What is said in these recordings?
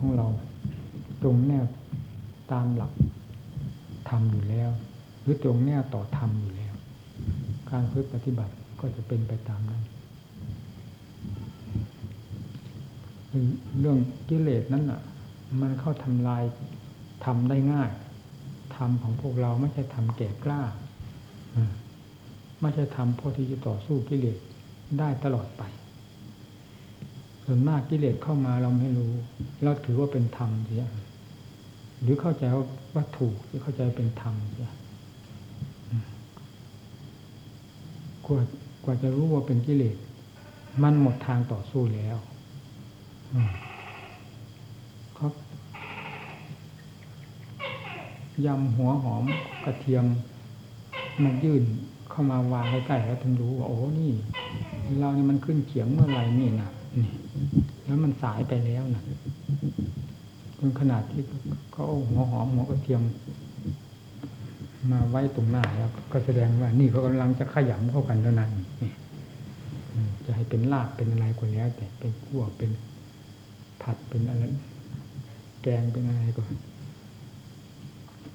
ของเราตรงแนวตามหลักธรรมอยู่แล้ว หรือตรงแนวต่อธรรมอยู่แล้ว การพึ่ปฏิบัติก็จะเป็นไปตามนั้นเรื่องกิเลสนั้นอะ มันเข้าทำลายทำได้ง่ายทำของพวกเราไม่ใช่ทำแก่กล้าไม่ใช่ทำพอที่จะต่อสู้กิเลสได้ตลอดไป ส่วนมากกิเลสเข้ามาเราไม่รู้ เราถือว่าเป็นธรรมเสียหรือเข้าใจว่าถูกหรือเข้าใจเป็นธรรมเสียกว่ากว่าจะรู้ว่าเป็นกิเลสมันหมดทางต่อสู้แล้วครับยำหัวหอมกระเทียมมันยื่นเข้ามาวางใกล้ๆแล้วถึงรู้ว่าโอ้นี่ เรานี่มันขึ้นเขียงเมื่อไหร่นี่นะ แล้วมันสายไปแล้วนะจนขนาดที่เขาเอาหัวหอมหัวกระเทียม มาไว้ตรงหน้าแล้วก็แสดงว่า นี่เขากำลังจะขยำเข้ากันแล้วนั้นจะให้เป็นลาบเป็นอะไรก็แล้ว แต่เป็นขั่วเป็นผัดเป็นอะไรแกงเป็นอะไรก็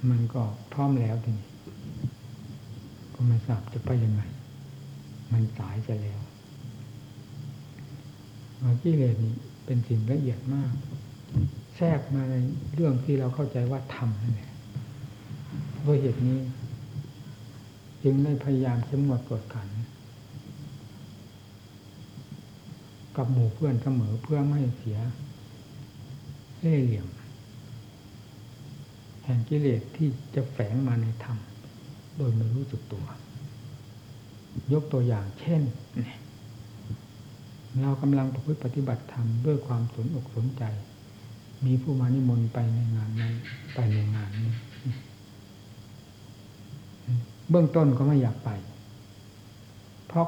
มันก็พร้อมแล้วทีนี้ก็ไม่ทราบจะไปยังไง มันสายจะแล้ว กิเลสนี่เป็นสิ่งละเอียดมาก แทรกมาในเรื่องที่เราเข้าใจว่าธรรมนั่นแหละด้วยเหตุนี้ จึงได้พยายามเข้มงวดกดขัน กับหมู่เพื่อนเสมอเพื่อไม่ให้เสียเล่เหลี่ยม แห่งกิเลสที่จะแฝงมาในธรรม โดยไม่รู้สึกตัว ยกตัวอย่างเช่นเเรากำลังประพฤติปฏิบัติธรรมด้วยความสนอกสนใจ มีผู้มานิมนต์ไปในงานนั้นไปในงานนี้ เบื้องต้นก็ไม่อยากไป เพราะ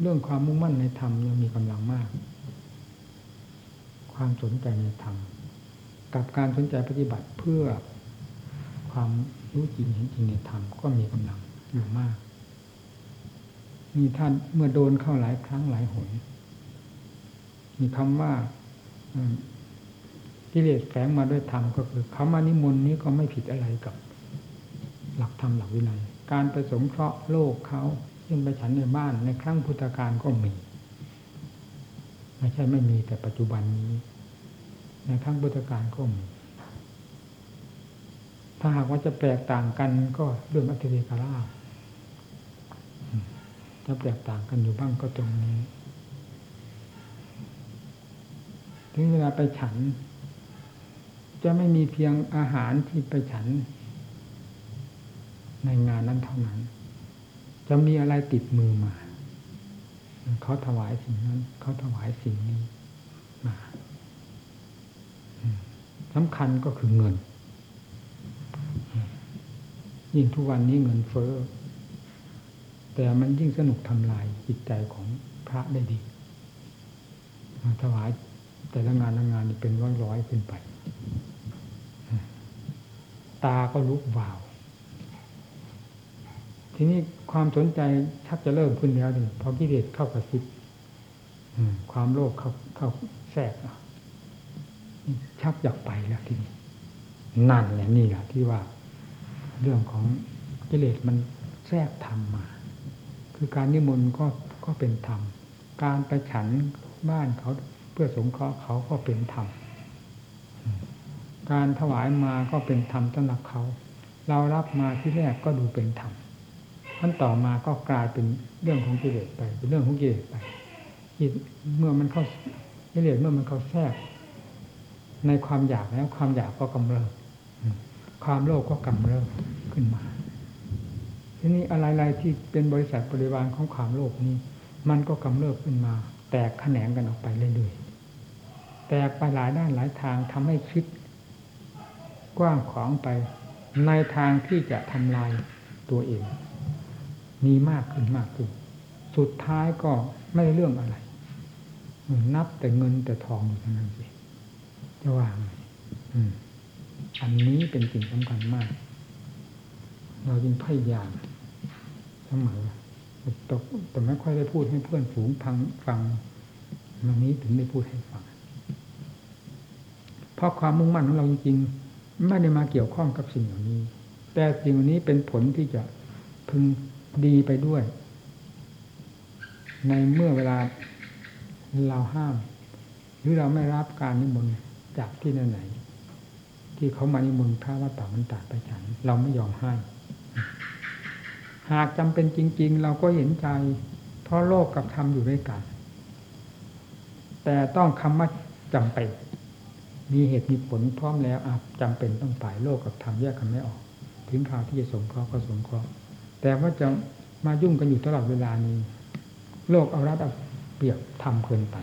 เรื่องความมุ่งมั่นในธรรมยังมีกำลังมาก ความสนใจในธรรมกับการสนใจปฏิบัติเพื่อความรู้จริงเห็นจริงในธรรมก็มีกำลังอยู่มาก มีท่านเมื่อโดนเข้าหลายครั้งหลายหน มีคำว่ากิเลสแฝงมาด้วยธรรมก็คือคำว่านิมนต์นี้ก็ไม่ผิดอะไรกับ หลักธรรมหลักวินัยการไปสงเคราะห์โลกเขายิ่งไปฉันในบ้านในครั้งพุทธกาลก็มี ไม่ใช่ไม่มีแต่ปัจจุบันนี้ ในครั้งพุทธกาลก็มี ถ้าหากว่าจะแตกต่างกันก็เรื่องอัตติกาลาถ้าแตกต่างกันอยู่บ้างก็ตรงนี้ ถึงเวลาไปฉัน จะไม่มีเพียงอาหารที่ไปฉัน ในงานนั้นเท่านั้น จะมีอะไรติดมือมา เขาถวายสิ่งนั้น เขาถวายสิ่งนี้มาสำคัญก็คือเงิน ยิ่งทุกวันนี้เงินเฟ้อแต่มันยิ่งสนุกทำลายจิตใจของพระได้ดีถวาย แต่ละงานละงานนี่เป็นร้อยร้อยขึ้นไป ตาก็ลุกวาว ทีนี้ความสนใจชักจะเริ่มขึ้นแล้วดิพอกิเลสเข้ากระซิบความโลภเข้าเข้าแทรกชักอยากไปแล้วทีนี้นั่นแหละนี่แหละที่ว่า เรื่องของกิเลสมันแทรกธรรมมา คือการนิมนต์ก็ก็เป็นธรรม การไปฉันบ้านเขา พื่อสงเคราะห์เขาก็เป็นธรรม การถวายมาก็เป็นธรรมสำหรับเขา เรารับมาที่แรกก็ดูเป็นธรรมขั้นต่อมาก็กลายเป็นเรื่องของกิเลสไป เป็นเรื่องของกิเลสไปเมื่อมันเข้ากิเลสเมื่อมันเข้าแทรก ในความอยากแล้วความอยากก็กำเริบความโลภก็กำเริบขึ้นมา ทีนี้อะไรๆที่เป็นบริษัทบริวารของความโลภนี้ มันก็กำเริบขึ้นมา แตกแขนงกันออกไปเรื่อยๆ แตกไปหลายด้านหลายทางทำให้คิด กว้างขวางไป ในทางที่จะทำลายตัวเอง มีมากขึ้นมากขึ้น สุดท้ายก็ไม่เรื่องอะไร นับแต่เงินแต่ทองอยู่ทั้งนั้นเองจะว่าไงอันนี้เป็นสิ่งสำคัญมาก เราจึงพยายามเสมอแต่ไม่ค่อยได้พูดให้เพื่อนฝูงฟังฟังวันนี้ถึงได้พูดให้ฟัง เพราะความมุ่งมั่นของเราจริงๆไม่ได้มาเกี่ยวข้องกับสิ่งเหล่านี้ แต่สิ่งเหล่านี้เป็นผลที่จะพึงดีไปด้วย ในเมื่อเวลาเราห้าม หรือเราไม่รับการนิมนต์จากที่ไหนๆที่เขามานิมนต์พระวัดป่ามันตาดไปฉัน เราไม่ยอมให้ หากจำเป็นจริง ๆ เราก็เห็นใจ เพราะโลกกับธรรมอยู่ด้วยกัน แต่ต้องคำว่าจำเป็น มีเหตุมีผลพร้อมแล้วอะจำเป็นต้องไปโลกกับธรรมแยกกันไม่ออก ถึงคราวที่จะสงเคราะห์ก็สงเคราะห์แต่ว่าจะมายุ่งกันอยู่ตลอดเวลานี้ โลกเอารัดเอาเปรียบทำเกินไป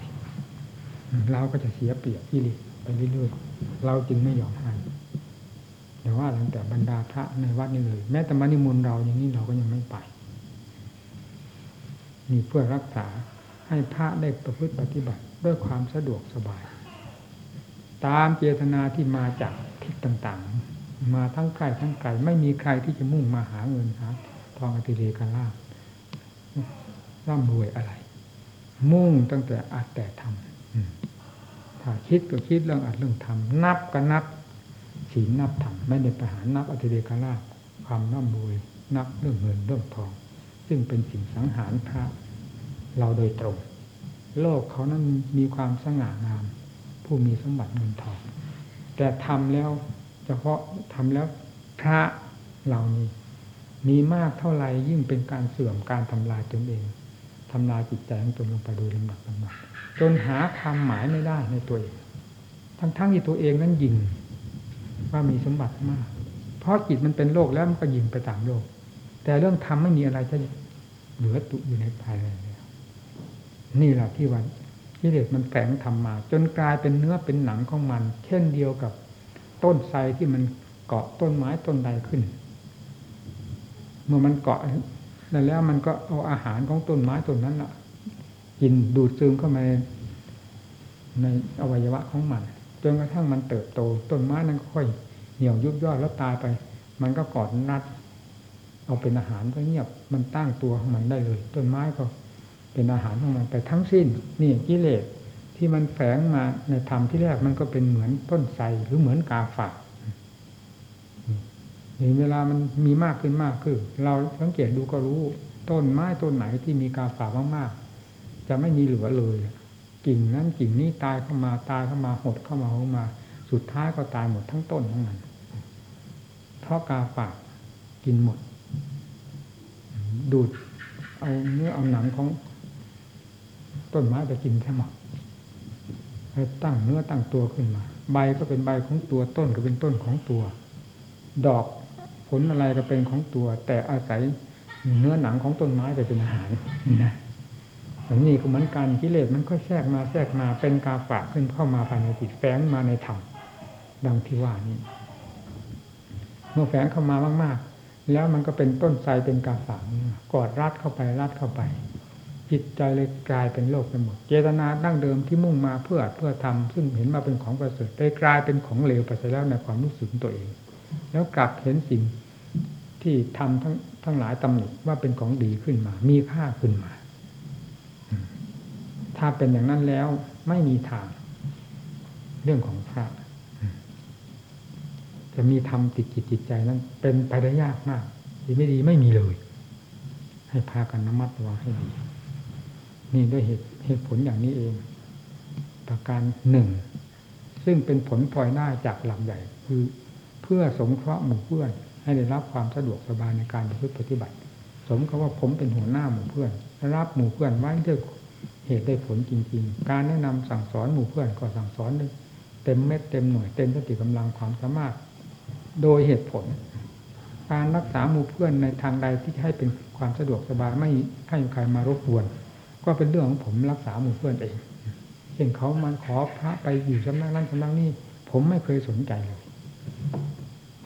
เราก็จะเสียเปรียบที่ริไปเรื่อยๆเราจึงไม่ยอมให้แต่ว่าหลังแต่บรรดาพระในวัดนี่เลย แม้แต่มานิมนต์เราอย่างนี้เราก็ยังไม่ไปนี่เพื่อรักษาให้พระได้ประพฤติปฏิบัติด้วยความสะดวกสบาย ตามเจตนาที่มาจากทิศต่างๆ มาทั้งใกล้ทั้งไกลไม่มีใครที่จะมุ่งมาหาเงินหาทองอติเรกลาร่ำรวยอะไร มุ่งตั้งแต่อาจแต่ทำถ้าคิดก็คิดเรื่องอาจเรื่องทำนับก็นับศีลนับธรรมไม่ได้ไปหานับอติเรกลาความร่ำรวยนับเรื่องเงินเรื่องทอง ซึ่งเป็นสิ่งสังหารพระเราโดยตรง โลกเขานั้นมีความสง่างาม ผู้มีสมบัติเงินทอง แต่ทำแล้วเฉพาะทำแล้วพระเหล่านี้ มีมากเท่าไหร่ยิ่งเป็นการเสื่อมการทำลายตนเองทำลายจิตใจของตนลงไปโดยลำดับลำดับจนหาความหมายไม่ได้ในตัวเอง ทั้งๆทที่ตัวเองนั้นยิงว่ามีสมบัติมาก เพราะจิตมันเป็นโลกแล้วมันก็ยิงไปตามโลก แต่เรื่องทำไม่มีอะไรจะเหลือตุอยู่ในภายในแล้วนี่แหละที่วัน กิเลสมันแฝงทำมา จนกลายเป็นเนื้อเป็นหนังของมัน เช่นเดียวกับต้นไทรที่มันเกาะต้นไม้ต้นใดขึ้น เมื่อมันเกาะแล้วมันก็เอาอาหารของต้นไม้ต้นนั้นละกินดูดซึมเข้ามาในอวัยวะของมันจนกระทั่งมันเติบโต ต้นไม้นั้นค่อยเหี่ยวยุบย่อยแล้วตายไป มันก็กอดนัด เอาเป็นอาหารก็เงียบมันตั้งตัวของมันได้เลย ต้นไม้ก็ เป็นอาหารของมันไปทั้งสิ้น นี่กิเลสที่มันแฝงมาในธรรมที่แรกมันก็เป็นเหมือนต้นไทรหรือเหมือนกาฝากนี่เวลามันมีมากขึ้นมากขึ้นเราสังเกตดูก็รู้ ต้นไม้ต้นไหนที่มีกาฝากมากๆจะไม่มีเหลือเลยกิ่งนั้นกิ่งนี้ตายเข้ามาตายเข้ามาหดเข้ามาเข้ามา สุดท้ายก็ตายหมดทั้งต้นทั้งนั้นเพราะกาฝากกินหมด ดูดเอาเนื้อเอาหนังของ ต้นไม้ไปกินแค่หมดให้ตั้งเนื้อตั้งตัวขึ้นมา ใบก็เป็นใบของตัวต้นก็เป็นต้นของตัว ดอกผลอะไรก็เป็นของตัว แต่อาศัยเนื้อหนังของต้นไม้ไปเป็นอาหารนี่นะอันนี้ก็เหมือนกันกิเลสมันก็แทรกมาแทรกมาเป็นกาฝากขึ้นเข้ามาภายในจิตแฝงมาในธรรมดังที่ว่านี้เมื่อแฝงเข้ามามาก ๆ แล้วมันก็เป็นต้นไทรเป็นกาฝากกอดรัดเข้าไปรัดเข้าไป จิตใจเลยกลายเป็นโลกไปหมด เจตนาดั้งเดิมที่มุ่งมาเพื่อเพื่อทำซึ่งเห็นมาเป็นของประเสริฐได้กลายเป็นของเลวไปแล้วในความรู้สึกตัวเอง แล้วกลับเห็นสิ่งที่ทำทั้งทั้งหลายตำหนิว่าเป็นของดีขึ้นมา มีค่าขึ้นมา ถ้าเป็นอย่างนั้นแล้วไม่มีทางเรื่องของพระ จะมีธรรมติดจิตจิตใจนั้น เป็นไปได้ยากมากดีไม่ดีไม่มีเลย ให้พากันระมัดระวังให้ดี นี่ด้วยเหตุเหตุผลอย่างนี้เอง ประการหนึ่ง ซึ่งเป็นผลพลอยได้จากหลักใหญ่ คือเพื่อสงเคราะห์หมู่เพื่อน ให้ได้รับความสะดวกสบายในการประพฤติปฏิบัติ สมกับว่าผมเป็นหัวหน้าหมู่เพื่อน รับหมู่เพื่อนไว้ด้วยเหตุได้ผลจริง ๆ การแนะนำสั่งสอนหมู่เพื่อนก็สั่งสอนด้เต็มเม็ดเต็มหน่วยเต็มสติกำลังความสามารถ โดยเหตุผล การรักษาหมู่เพื่อนในทางใดที่ให้เป็นความสะดวกสบายไม่ให้ใครมารบกวน ก็เป็นเรื่องของผมรักษาหมู่เพื่อนเองเช่นเขามาขอพระไปอยู่สำนักนั้นสำนักนี้ผมไม่เคยสนใจเลย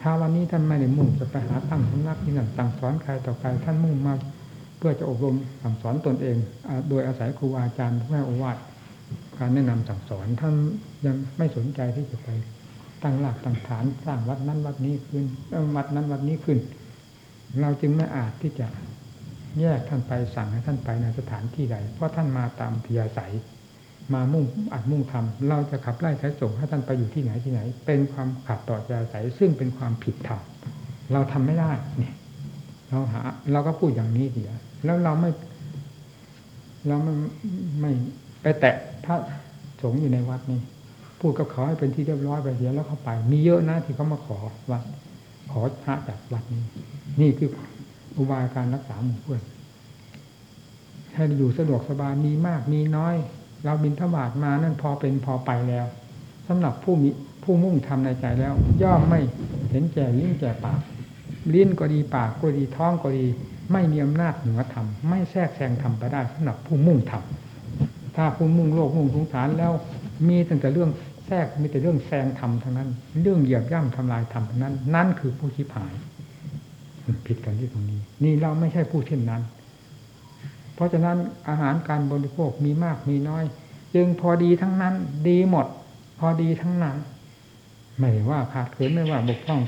ถ้าวันนี้ท่านไม่ได้มุ่งจะไปหาตั้งสำนักที่นั่นตั้งสอนใครต่อใครท่านมุ่งมาเพื่อจะอบรมสั่งสอนตนเอง โดยอาศัยครูอาจารย์ผู้ให้โอวาทการแนะนำสั่งสอนท่านยังไม่สนใจที่จะไปตั้งหลักตั้งฐานสร้างวัดนั้นวัดนี้ขึ้นวัดนั้นวัดนี้ขึ้น เราจึงไม่อาจที่จะ แยกท่านไปสั่งให้ท่านไปในสถานที่ใด เพราะท่านมาตามพิยาศัย มามุ่งอัดมุ่งทำเราจะขับไล่สายส่งให้ท่านไปอยู่ที่ไหนที่ไหน เป็นความขัดต่อใจอาศัยซึ่งเป็นความผิดธรรมเราทำไม่ได้เนี่ยเราหา เราก็พูดอย่างนี้เดียวแล้วเราไม่ เราไม่ไม่ไปแตะพระสงฆ์อยู่ในวัดนี้พูดกับเขาให้เป็นที่เรียบร้อยไปเดียแล้วเข้าไป มีเยอะนะที่เขามาขอวัดขอพระจากวัดนี้ นี่คือ อุบายการรักษาหมู่เพื่อนให้อยู่สะดวกสบายมีมากมีน้อย เราบินทบาทมานั่นพอเป็นพอไปแล้วสำหรับผู้มีผู้มุ่งทำในใจแล้ว ย่อมไม่เห็นแก่ลิ้นแก่ปากลิ้นก็ดีปากก็ดีท้องก็ดี ไม่มีอำนาจเหนือธรรมไม่แทรกแซงธรรมไปได้สำหรับผู้มุ่งทำถ้าผู้มุ่งโลกมุ่งสงสารแล้ว มีตั้งแต่เรื่องแทรกมีแต่เรื่องแซงธรรมทั้งนั้น เรื่องเหยียบย่ำทำลายธรรมทั้งนั้น นั่นคือผู้ชิบหาย ผิดกันที่ตรงนี้ นี่เราไม่ใช่ผู้เช่นนั้น เพราะฉะนั้นอาหารการบริโภคมีมากมีน้อย จึงพอดีทั้งนั้น ดีหมด พอดีทั้งนั้น ไม่ว่าขาดเขินไม่ว่าบกพร่อง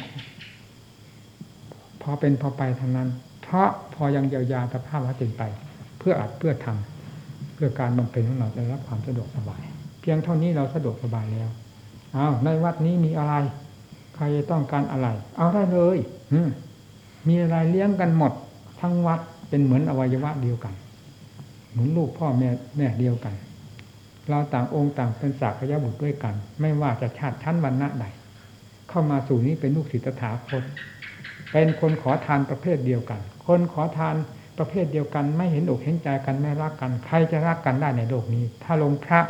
พอเป็นพอไปทั้งนั้น เพราะพอยังเยียวยาสภาพว่าเป็นไป เพื่ออัดเพื่อทำเพื่อการบำเพ็ญของเราจะรับความสะดวกสบาย เพียงเท่านี้เราสะดวกสบายแล้วเอาในวัดนี้มีอะไร ใครต้องการอะไร เอาได้เลย อื มีอะไรเลี้ยงกันหมด ทั้งวัดเป็นเหมือนอวัยวะเดียวกัน เหมือนลูกพ่อแม่แม่เดียวกัน เราต่างองค์ต่างเป็นสากยบุตรด้วยกัน ไม่ว่าจะชาติชั้นวรรณะใด เข้ามาสู่นี้เป็นลูกศิษย์ถาคตเป็นคนขอทานประเภทเดียวกัน คนขอทานประเภทเดียวกัน ไม่เห็นอกเห็นใจกันไม่รักกัน ใครจะรักกันได้ในโลกนี้ ถ้าลงพระ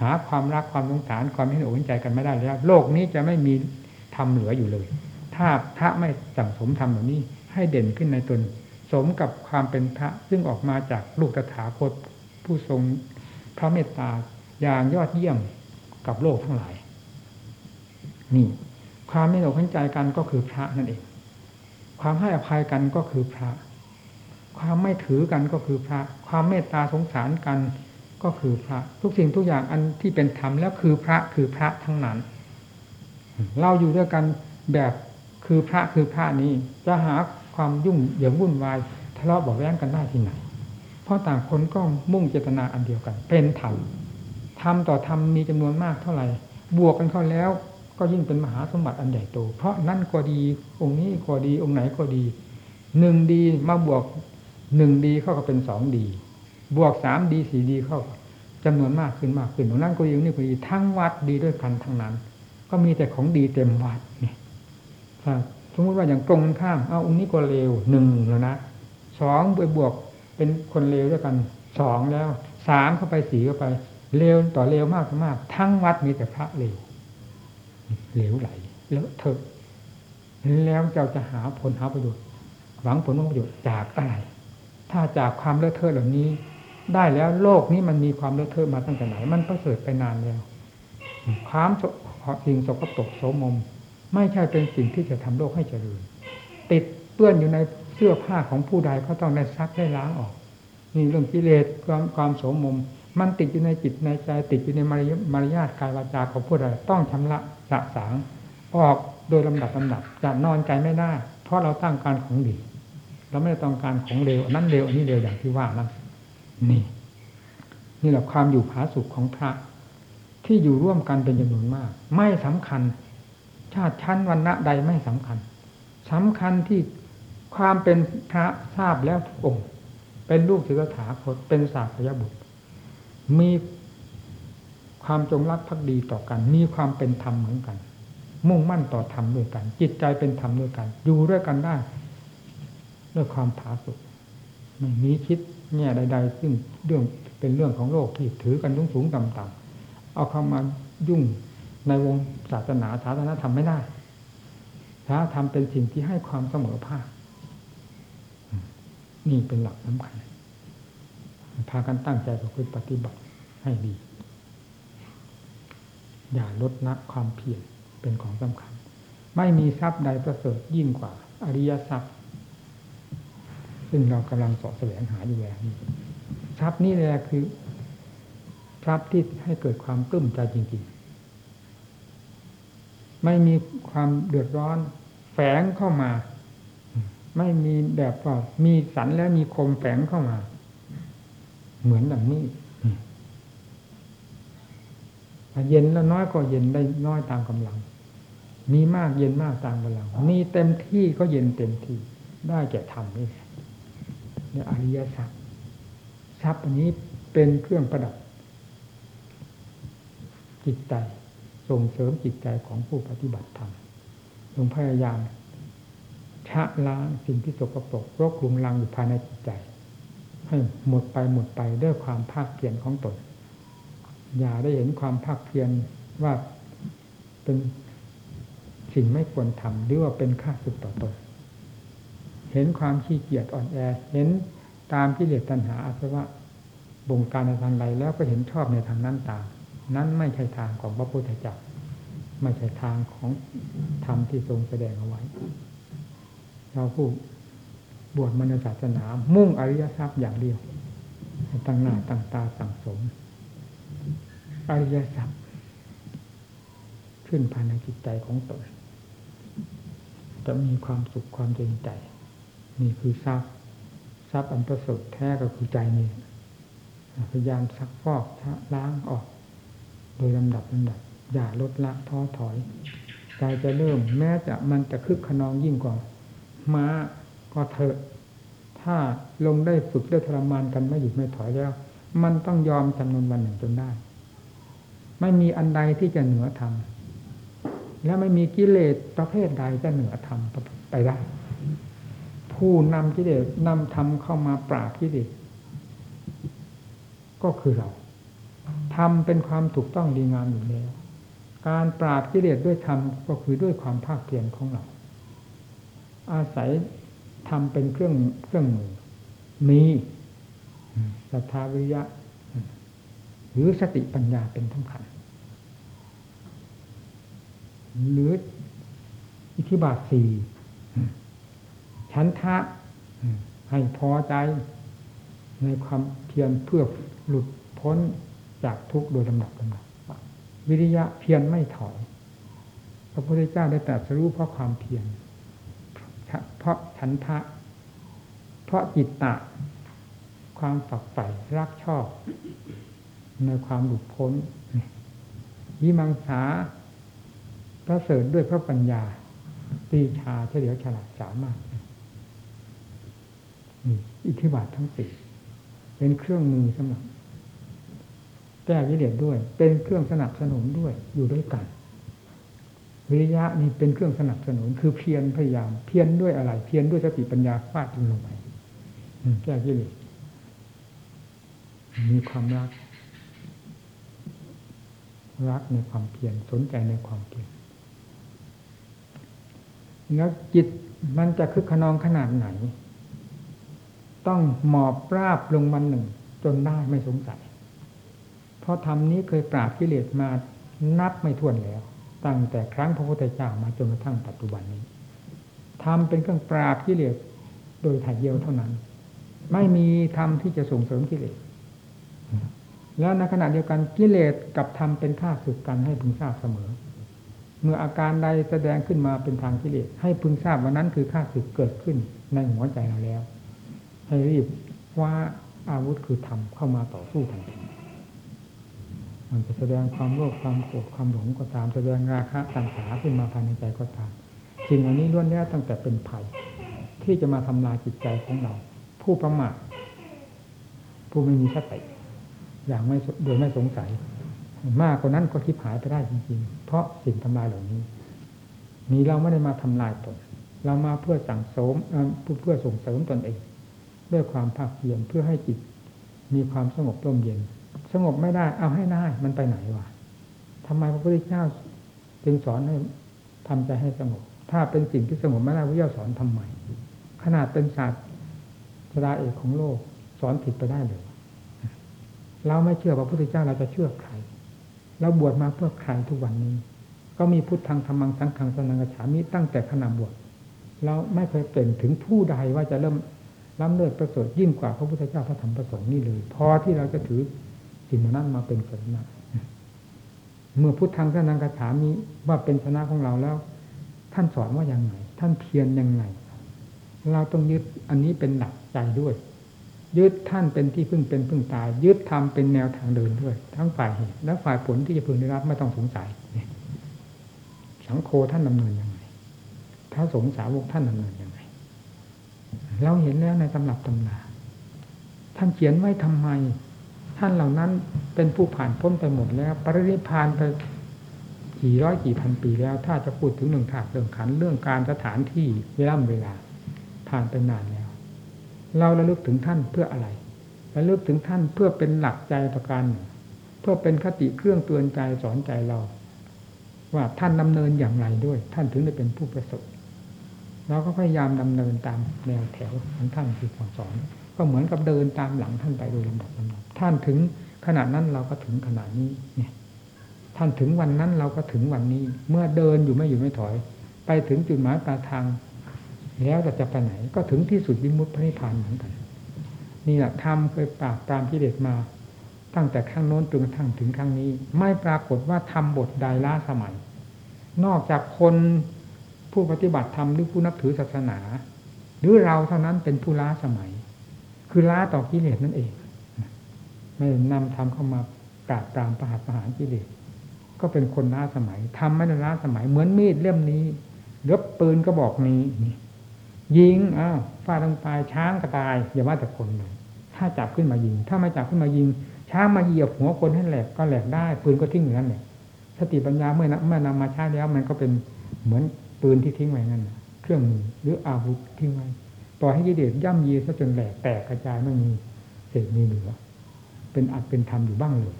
หาความรักความสงสารความเห็นอกเห็นใจกันไม่ได้แล้ว โลกนี้จะไม่มีทำเหลืออยู่เลย ถ้าพระไม่สั่งสมทำแบบนี้ ให้เด่นขึ้นในตน สมกับความเป็นพระซึ่งออกมาจากลูกตถาคตผู้ทรงพระเมตตาอย่างยอดเยี่ยมกับโลกทั้งหลาย นี่ ความไม่อกเห็นใจกันก็คือพระนั่นเอง ความให้อภัยกันก็คือพระ ความไม่ถือกันก็คือพระ ความเมตตาสงสารกันก็คือพระ ทุกสิ่งทุกอย่างอันที่เป็นธรรมแล้วคือพระคือพระทั้งนั้น เราอยู่ด้วยกันแบบ คือพระคือพระนี้จะหาความยุ่งเหยิงวุ่นวายทะเลาะเบาแว้งกันได้ที่ไหน เพราะต่างคนก็มุ่งเจตนาอันเดียวกัน เป็นธรรมธรรมต่อธรรมมีจำนวนมากเท่าไหร่ บวกกันเข้าแล้วก็ยิ่งเป็นมหาสมบัติอันใหญ่โต เพราะนั่นก็ดีองค์นี้ก็ดีองค์ไหนก็ดีหนึ่งดีมาบวกหนึ่งดีเข้าก็เป็นสองดี บวกสามดีสี่ดีเข้าจำนวนมากขึ้นมากขึ้นองนั้นก็ดีองนี้ก็ดีทั้งวัดดีด้วยกันทั้งนั้น ก็มีแต่ของดีเต็มวัดเนี่ย สมมติว่าอย่างตรงข้ามเอาองค์นี้ก็เลวหนึ่งแล้วนะสองบวกบวกเป็นคนเลวด้วยกันสองแล้วสามเข้าไปสี่เข้าไปเลวต่อเลวมากมาก ทั้งวัดมีแต่พระเลวเหลวไหลเลอะเทอะแล้วเจ้าจะหาผลหาประโยชน์หวังผลประโยชน์จากอะไร ถ้าจากความเลอะเทอะเหล่านี้ ได้แล้วโลกนี้มันมีความเลอะเทอะมาตั้งแต่ไหน มันประเสริฐไปนานแล้วความสิ่งสกปรกโสมม ไม่ใช่เป็นสิ่งที่จะทำโลกให้เจริญ ติดเปื้อนอยู่ในเสื้อผ้าของผู้ใดเขาต้องได้ซักได้ล้างออก นี่เรื่องกิเลสความความโสมม มันติดอยู่ในจิตในใจ ติดอยู่ในมารยาทกายวาจาของผู้ใดต้องชำระสะสางออกโดยลำดับลำดับจะนอนใจไม่ได้ เพราะเราตั้งการของดีเราไม่ได้ต้องการของเร็วนั้นเร็วอันนี้เร็วอย่างที่ว่านั้นนี่ นี่แหละความอยู่ผาสุขของพระ ที่อยู่ร่วมกันเป็นจำนวนมาก ไม่สำคัญ ชาติชั้นวันณะใดไม่สำคัญสำคัญที่ความเป็นพระทราบแล้วทุกองค์เป็นลูกศิษย์ถาคตเป็นศาสยบุตร มีความจงรักภักดีต่อกัน มีความเป็นธรรมเหมือนกัน มุ่งมั่นต่อธรรมด้วยกัน จิตใจเป็นธรรมด้วยกัน อยู่ด้วยกันได้ ด้วยความผาสุกไม่มีคิดแง่ใด ๆ ซึ่งเรื่องเป็นเรื่องของโลกที่ถือกันสูงสูงต่ำต่ำเอาเข้ามายุ่ง ในวงศาสนาศาสนาธรรมไม่ได้ศาสนาธรรมเป็นสิ่งที่ให้ความเสมอภาคนี่เป็นหลักสำคัญพากันตั้งใจประพฤติปฏิบัติให้ดี อย่าลดนักความเพียรเป็นของสำคัญ ไม่มีทรัพย์ใดประเสริฐยิ่งกว่า อริยทรัพย์ ซึ่งเรากำลังสอบแสวงหาอยู่แล้วนี้ทรัพย์นี้แหละคือทรัพย์ที่ให้เกิดความตื้มใจจริงๆ ไม่มีความเดือดร้อน แฝงเข้ามา ไม่มีแบบว่ามีสันและมีคมแฝงเข้ามา เหมือนดังนี้เย็นแล้วน้อยก็เย็นได้น้อยตามกำลัง มีมากเย็นมากตามกำลัง มีเต็มที่ก็เย็นเต็มที่ ได้แก่ธรรมนี่เนี่ยอริยสัจทรัพย์อันนี้เป็นเครื่องประดับจิตใจ ส่งเสริมจิตใจของผู้ปฏิบัติธรรมลงพยายามชะล้างสิ่งที่สกปรกรกลุงลังอยู่ภายในจิตใจ ให้หมดไปหมดไปด้วยความภาคเพียรของตน อย่าได้เห็นความภาคเพียรว่าเป็นสิ่งไม่ควรทำหรือว่าเป็นค่าสุดต่อตนเห็นความขี้เกียจอ่อนแอ เห็นตามที่เลอตัณหาอาสวะบงการในทางใดแล้วก็เห็นชอบในทางนั้นตาม นั้นไม่ใช่ทางของพระพุทธเจ้าไม่ใช่ทางของธรรมที่ทรงแสดงเอาไว้ เราผู้บวชมรศาสนา มุ่งอริยทรัพย์อย่างเดียวตั้งหน้าตั้งตาสั่งสม อริยทรัพย์ขึ้นภายในจิตใจของตนจะมีความสุขความเย็นใจ นี่คือทรัพย์ ทรัพย์อันประเสริฐแท้ก็คือใจนี่พยายามซักฟอกล้างออก โดยลำดับลำดับ อย่าลดละท้อถอยใจจะเริ่ม แม้จะมันจะคึกขนองยิ่งกว่าม้าก็เถอะ ถ้าลงได้ฝึกได้ทรมานกันไม่หยุดไม่ถอยแล้ว มันต้องยอมจำนวนวันหนึ่งจนได้ ไม่มีอันใดที่จะเหนือธรรมและไม่มีกิเลสประเภทใดจะเหนือธรรมไปได้ผู้นำกิเลสนำธรรมเข้ามาปราบกิเลสก็คือเรา ธรรมเป็นความถูกต้องดีงามอยู่แล้ว การปราบกิเลสด้วยธรรมก็คือด้วยความภาคเพียรของเรา อาศัยทำเป็นเครื่องเครื่องมือมีศรัทธาวิริยะ หรือสติปัญญาเป็นสำคัญหรืออิทธิบาทสี่ชันทะให้พอใจในความเพียรเพื่อหลุดพ้น จากทุกข์โดยลำดับลำดับวิริยะเพียรไม่ถอย พระพุทธเจ้าได้ตรัสรู้เพราะความเพียรเพราะฉันทะ เพราะจิตตะ ความฝักใฝ่รักชอบ ในความหลุดพ้นวิมังสาพระเสริฐด้วยพระปัญญาปีชาเฉลียวฉลาดสามารถนี่อิทธิบาททั้งสี่เป็นเครื่องมือสำหรับ แก้วิเลศด้วย เป็นเครื่องสนับสนุนด้วยอยู่ด้วยกัน วิริยะนี่เป็นเครื่องสนับสนุน คือเพียรพยายาม เพียรด้วยอะไร เพียรด้วยสติปัญญาฟาดลงไปแก้วิเลศมีความรัก รักในความเพียรสนใจในความเพียรแล้วจิตมันจะคึกขนองขนาดไหน ต้องหมอบราบลงมันหนึ่ง จนได้ไม่สงสัย เพราะธรรมนี้เคยปราบกิเลสมานับไม่ถ้วนแล้ว ตั้งแต่ครั้งพระพุทธเจ้ามาจนกระทั่งปัจจุบันนี้ธรรมเป็นเครื่องปราบกิเลสโดยถ่ายเดียวเท่านั้น ไม่มีธรรมที่จะส่งเสริมกิเลสแล้วในขณะเดียวกันกิเลสกับธรรมเป็นข้าศึกกันให้พึงทราบเสมอ เมื่ออาการใดแสดงขึ้นมาเป็นทางกิเลสให้พึงทราบว่านั้นคือข้าศึกเกิดขึ้นในหัวใจเราแล้ว ให้รีบว่าอาวุธคือธรรมเข้ามาต่อสู้ทันที มันจะแสดงความโลภความโกรธความหลงก็ตาม แสดงราคะตัณหาขึ้นมาภายในใจก็ตามสิ่งเหล่านี้ล้วนแล้วตั้งแต่เป็นภัย ที่จะมาทำลายจิตใจของเรา ผู้ประมาทผู้ไม่มีสติอย่างไม่โดยไม่สงสัย มากกว่านั้นก็คิดหายไปได้จริงๆ เพราะสิ่งทำลายเหล่านี้ มีเราไม่ได้มาทำลายตนเรามาเพื่อสั่งสมเพื่อส่งเสริมตนเอง ด้วยความภาคเพียรเพื่อให้จิตมีความสงบร่มเย็น สงบไม่ได้ เอาให้ได้มันไปไหนวะทำไมพระพุทธเจ้าจึงสอนให้ทำใจให้สงบ ถ้าเป็นสิ่งที่สงบไม่ได้พระเจ้าสอนทำไมขนาดเป็นศาสตร์สดาเอกของโลก สอนผิดไปได้เลยเราไม่เชื่อพระพุทธเจ้าเราจะเชื่อใครเราบวชมาเพื่อใครทุกวันนี้ ก็มีพุทธังธรรมังสังฆังสนังกฉามิตั้งแต่ขณะบวชเราไม่เคยเป็นถึงผู้ใดว่าจะเริ่มล้ำเลิศประเสริฐยิ่งกว่าพระพุทธเจ้าพระธรรมพระสงฆ์นี่เลย พอที่เราจะถือ สิ่งนั้นมาเป็นสนะเมื่อพุทธังสนังกฉามิว่าเป็นชนะของเราแล้ว ท่านสอนว่าอย่างไงท่านเพียรยังไง เราต้องยึดอันนี้เป็นหลักใจด้วย ยึดท่านเป็นที่พึ่งเป็นพึ่งตาย ยึดธรรมเป็นแนวทางเดินด้วย ทั้งฝ่ายเหตุและฝ่ายผลที่จะพึงได้รับไม่ต้องสงสัยสังโฆท่านดำเนินยังไงถ้าสงสาวกท่านดำเนินยังไง เราเห็นแล้วในตำรับตำราท่านเขียนไว้ทำไม ท่านเหล่านั้นเป็นผู้ผ่านพ้นไปหมดแล้ว ปรินิพานไปกี่ร้อยกี่พันปีแล้ว ถ้าจะพูดถึงเรื่งถาดเรื่องขันเรื่องการสถานที่เวลาเวลาผ่านไปนานแล้ว เราระลึกถึงท่านเพื่ออะไรระลึกถึงท่านเพื่อเป็นหลักใจประการเพื่อเป็นคติเครื่องเตือนใจสอนใจเรา ว่าท่านดำเนินอย่างไรด้วย ท่านถึงได้เป็นผู้ประสบเราก็พยายามดำเนินตามแนวแถวของท่านที่สอน ก็เหมือนกับเดินตามหลังท่านไปโดยลำดับลำดับท่านถึงขนาดนั้นเราก็ถึงขนาดนี้เนี่ย ท่านถึงวันนั้นเราก็ถึงวันนี้ เมื่อเดินอยู่ไม่อยู่ไม่ถอย ไปถึงจุดหมายปลายทาง แล้วจะจะไปไหน ก็ถึงที่สุดวิมุตติพระนิพพานเหมือนกันนี่แหละธรรมเคยปราบตามกิเลสมา ตั้งแต่ข้างโน้นจนกระทั่งถึงข้างนี้ ไม่ปรากฏว่าทำบทใดล้าสมัย นอกจากคนผู้ปฏิบัติธรรมหรือผู้นับถือศาสนา หรือเราเท่านั้นเป็นผู้ล้าสมัย คือล้าต่อกิเลสนั่นเอง ไม่นำทำเข้ามาปราบปรามประหารประหารกิเลสก็เป็นคนล้าสมัยทำไม่ได้ล้าสมัยเหมือนมีดเล่มนี้เลือปืนก็บอกนี้ยิงอ้าวฟาดลงไปช้างก็ตายอย่าว่าแต่คนเลยถ้าจับขึ้นมายิง ถ้าไม่จับขึ้นมายิง ช้างมาเหยียบหัวคนให้แหลกก็แหลกได้ปืนก็ทิ้งอย่างนั้นเนี่ยสติปัญญาเมื่อเมื่อนำมาใช้แล้ว มันก็เป็นเหมือนปืนที่ทิ้งไว้นั่นเครื่องมือหรืออาวุธทิ้งไว้ ปล่อยให้กิเลสย่ำเยีซะจนแหลกแตกกระจายไม่มีเศษมีเหลือเป็นอัดเป็นธรรมอยู่บ้างเลย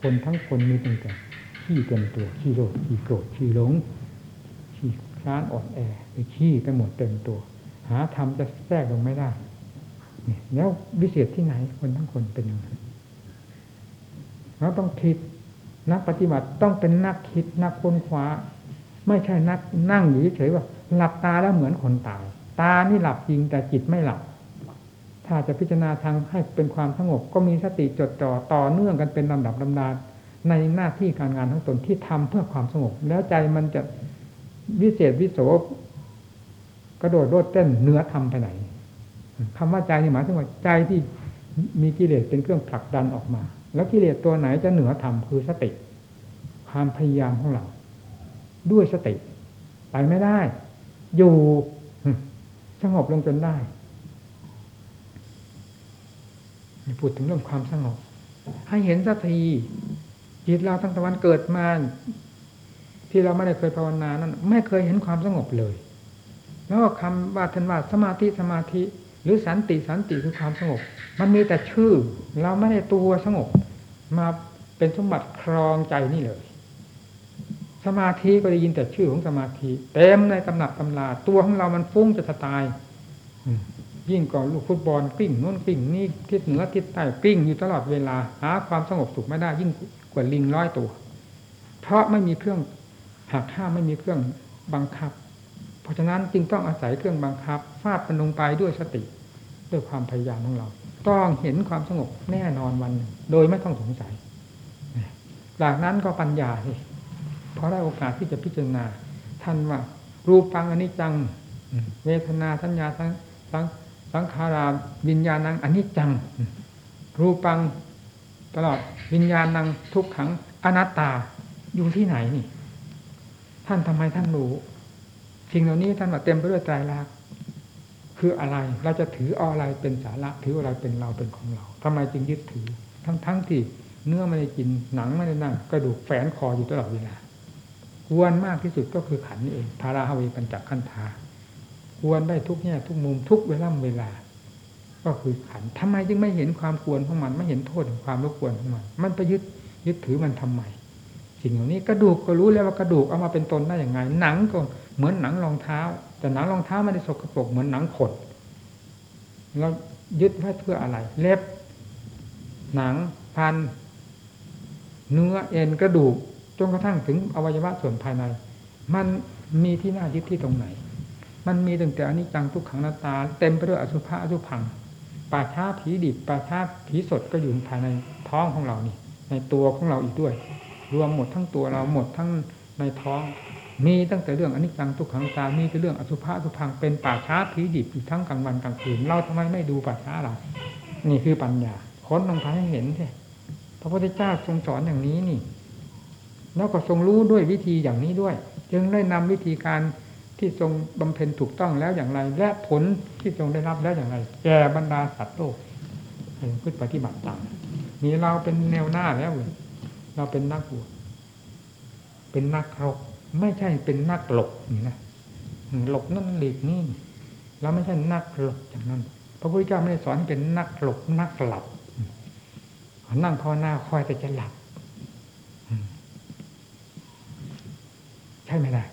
คนทั้งคนมีตั้งแต่ขี้เต็มตัวขี้โลภขี้โกรธขี้หลงขี้คลานอ่อนแอไปขี้ไปหมดเต็มตัว หาธรรมจะแทรกลงไม่ได้เนี่ยแล้ววิเศษที่ไหนคนทั้งคนเป็นอย่างนั้นเราต้องคิดนักปฏิบัติต้องเป็นนักคิดนักค้นคว้า ไม่ใช่นักนั่งอยู่เฉยว่า หลับตาแล้วเหมือนคนตาย ตานี่หลับจริงแต่จิตไม่หลับ ถ้าจะพิจารณาทางให้เป็นความสงบก็มีสติจดจ่อต่อเนื่องกันเป็นลำดับลำดาในหน้าที่การงานทั้งตนที่ทำเพื่อความสงบ แล้วใจมันจะวิเศษวิโสกระโดดโลดเต้นเนื้อทำไปไหนคำว่าใจนี่หมายถึงว่าใจที่มีกิเลสเป็นเครื่องผลักดันออกมา แล้วกิเลสตัวไหนจะเหนือธรรมคือสติ ความพยายามของเรา ด้วยสติ ไปไม่ได้ อยู่ สงบลงจนได้พูดถึงเรื่องความสงบ ให้เห็นสักทีจิตเราตั้งแต่วันเกิดมา ที่เราไม่ได้เคยภาวนานั้น ไม่เคยเห็นความสงบเลย แล้วคำว่าทันว่าสมาธิสมาธิ หรือสันติสันติคือความสงบ มันมีแต่ชื่อ เราไม่ได้ตัวสงบ มาเป็นสมบัติครองใจนี่เลย สมาธิก็ได้ยินแต่ชื่อของสมาธิเต็มในตำหนักตำราตัวของเรามันฟุ้งจะตายยิ่งก่อนลูกฟุตบอลกิ้งนู้นกิ้งนี่ทิศเหนือทิศใต้กิ้งอยู่ตลอดเวลา หาความสงบสุขไม่ได้ยิ่งกว่าลิงร้อยตัว เพราะไม่มีเครื่องหักห้ามไม่มีเครื่องบังคับ เพราะฉะนั้นจึงต้องอาศัยเครื่องบังคับฟาดมันลงไปด้วยสติ ด้วยความพยายามของเรา ต้องเห็นความสงบแน่นอนวันหนึ่งโดยไม่ต้องสงสัยจากนั้นก็ปัญญาสิ เพราะได้โอกาสที่จะพิจารณา ท่านว่า รูปังอนิจจัง เวทนาสัญญาสังสังสังขาราวิญญาณังอนิจจัง รูปังตลอดวิญญาณังทุกขังอนัตตาอยู่ที่ไหนนี่ ท่านทำไมท่านรู้สิ่งเหล่านี้ท่านว่าเต็มไปด้วยใจรักคืออะไรเราจะถือเอาอะไรเป็นสาระถืออะไรเป็นเราเป็นของเราทำไมจึงยึดถือ ทั้งทั้งที่เนื้อไม่ได้กินหนังไม่ได้นั่งกระดูกแฝนคออยู่ตลอดเวลา ควรมากที่สุดก็คือขันนี่เองพาราฮาวีปัญจขันธาควรได้ทุกแง่ทุกมุมทุกเวลาเวลา ก็คือขันทำไมจึงไม่เห็นความควรของมันไม่เห็นโทษของความรบกวนของมัน มันไปยึดยึดถือมันทำไมสิ่งเหล่านี้กระดูกก็รู้แล้วว่ากระดูกเอามาเป็นตนได้อย่างไง หนังก็เหมือนหนังรองเท้า แต่หนังรองเท้าไม่ได้สกปรกเหมือนหนังขดเรายึดไว้เพื่ออะไร เล็บ หนังพัน เนื้อเอ็นกระดูก จนกระทั่งถึงอวัยวะส่วนภายใน มันมีที่น่ายึดที่ตรงไหน มันมีตั้งแต่อนิจจังทุกขังนาตา เต็มไปด้วยอสุภะอสุพังป่าช้าผีดิบป่าช้าผีสดก็อยู่ภายในท้องของเรานี่ ในตัวของเราอีกด้วย รวมหมดทั้งตัวเราหมดทั้งในท้อง มีตั้งแต่เรื่องอนิจจังทุกขังตา มีแต่เรื่องอสุภะอสุพังเป็นป่าช้าผีดิบทั้งกลางวันกลางคืน เราทำไมไม่ดูป่าช้าเรานี่คือปัญญาค้นลงไปให้เห็นสิพระพุทธเจ้าทรงสอนอย่างนี้นี่ แล้วก็ทรงรู้ด้วยวิธีอย่างนี้ด้วย จึงได้นำวิธีการที่ทรงบำเพ็ญถูกต้องแล้วอย่างไร และผลที่ทรงได้รับแล้วอย่างไรแก่บรรดาสัตว์โลกให้พึ่งปฏิบัติตามนี่เราเป็นแนวหน้าแล้วเราเป็นนักบวชเป็นนักรบไม่ใช่เป็นนักหลบนี่นะหลบนั่นหลีกนี่เราไม่ใช่นักหลบอย่างนั้นพระพุทธเจ้าไม่ได้สอนเป็นนักหลบนักหลับนั่งภาวนาคอยแต่จะหลับ ใช่ไหมล่ะ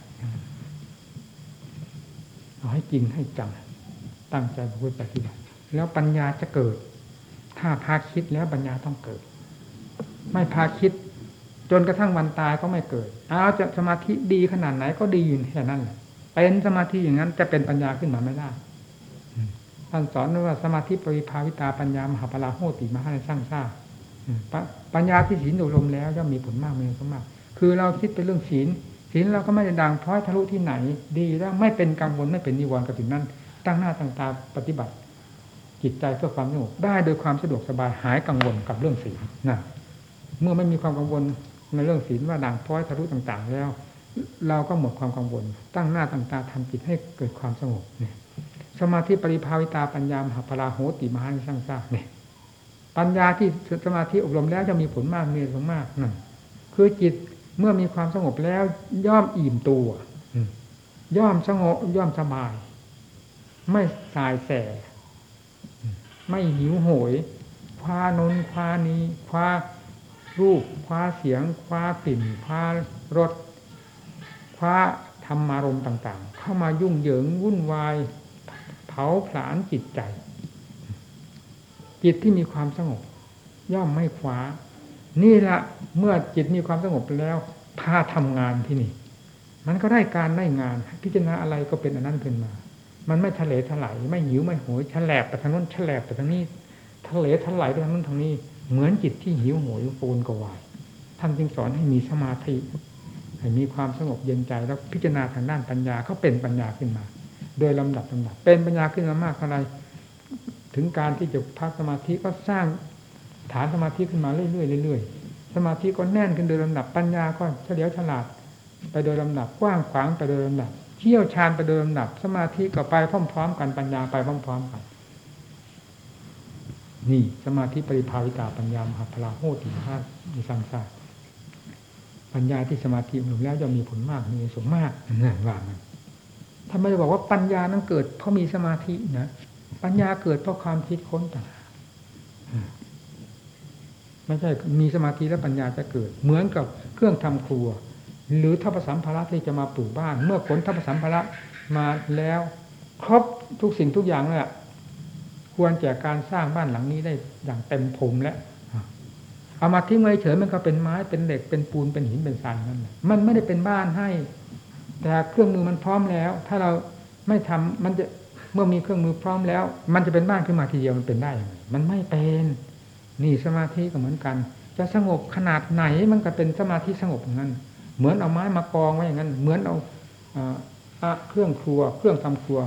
เอาให้จริงให้จังตั้งใจพูดปฏิบัติ แล้วปัญญาจะเกิด ถ้าพาคิดแล้วปัญญาต้องเกิด ไม่พาคิด จนกระทั่งวันตายก็ไม่เกิดเอาจะสมาธิดีขนาดไหนก็ดีอยู่แค่นั้นแหละเป็นสมาธิอย่างนั้นจะเป็นปัญญาขึ้นมาไม่ได้ท่านสอนว่าสมาธิปริภาวิตาปัญญามหาปราโหติมหาในสร้างซาปัญญาที่ศีลอบรมแล้วย่อมมีผลมากมีผลมาก คือเราคิดเป็นเรื่องศีล ศีลเราก็ไม่ได้ดังพร้อยทะลุที่ไหน ดีแล้วไม่เป็นกังวลไม่เป็นนิวรณ์กับสิ่งนั้น ตั้งหน้าตั้งตาปฏิบัติ จิตใจเพื่อความสงบได้โดยความสะดวกสบายหายกังวลกับเรื่องศีลนะเมื่อไม่มีความกังวลในเรื่องศีลว่าดังพร้อยทะลุต่างๆ แล้ว เราก็หมดความกังวล ตั้งหน้าตั้งตาทำจิตให้เกิดความสงบเนี่ยสมาธิปริภาวิตาปัญญามหาพลาโหติมหานิสังสาเนี่ยปัญญาที่สมาธิอบรมแล้วจะมีผลมากมีผลมากนั่นคือจิต เมื่อมีความสงบแล้ว ย่อมอิ่มตัวย่อมสงบย่อมสบาย ไม่สายแส ไม่หิวโหย คว้านนคว้านี้คว้ารูปคว้าเสียงคว้ากลิ่นคว้ารสคว้าธรรมารมต่าง ๆ เข้ามายุ่งเหยิงวุ่นวาย เผาผลาญจิตใจ จิตที่มีความสงบ ย่อมไม่คว้า นี่ละเมื่อจิตมีความสงบแล้วพาทำงานที่นี่ มันก็ได้การได้งาน พิจารณาอะไรก็เป็นอันนั้นขึ้นมา มันไม่ทะเลถลายไม่หิวไม่โหยฉลบไปทางนู้นฉลบไปทางนี้ทะเลถลายไปทางนู้นทางนี้ เหมือนจิตที่หิวโหยปูนกวายท่านจึงสอนให้มีสมาธิให้มีความสงบเย็นใจแล้วพิจารณาทางด้านปัญญาเขาเป็นปัญญาขึ้นมา โดยลำดับลำดับเป็นปัญญาขึ้นมามากเท่าไรถึงการที่จะพักสมาธิก็สร้าง ฐานสมาธิขึ้นมาเรื่อยๆเรื่อยๆสมาธิก็แน่นขึ้นโดยลำดับปัญญาก็เฉลียวฉลาด ไปโดยลำดับกว้างขวางไปโดยลำดับเชี่ยวชาญไปโดยลำดับ สมาธิก็ไปพร้อมๆ กันปัญญาไปพร้อม ๆ กัน นี่สมาธิปริภาวิตาปัญญามหาพลาโหติมหามีสังสารปัญญาที่สมาธิหนุนแล้วจะมีผลมากมีสมมากนั่นว่ามันทำไมจะบอกว่าปัญญานั้นเกิด เพราะมีสมาธินะปัญญาเกิดเพราะความคิดค้นต่าง ไม่ใช่มีสมาธิแล้วปัญญาจะเกิด เหมือนกับเครื่องทำครัว หรือทัพสัมภาระที่จะมาปลูกบ้าน เมื่อขนทัพสัมภาระมาแล้ว ครบทุกสิ่งทุกอย่างแล้วควรแกการสร้างบ้านหลังนี้ได้อย่างเต็มภูมิแล้วเอามาทิ้งไว้เฉยมันก็เป็นไม้เป็นเหล็กเป็นปูนเป็นหินเป็นทรายนั่นแหละมันไม่ได้เป็นบ้านให้ แต่เครื่องมือมันพร้อมแล้ว ถ้าเราไม่ทำมันจะเมื่อมีเครื่องมือพร้อมแล้ว มันจะเป็นบ้านขึ้นมาทีเดียวมันเป็นได้ยังไงมันไม่เป็น นี่สมาธิก็เหมือนกัน จะสงบขนาดไหนมันก็เป็นสมาธิสงบอย่างนั้น เหมือนเอาไม้มากองไว้อย่างนั้น เหมือนเอาเครื่องครัว เครื่องทำครัว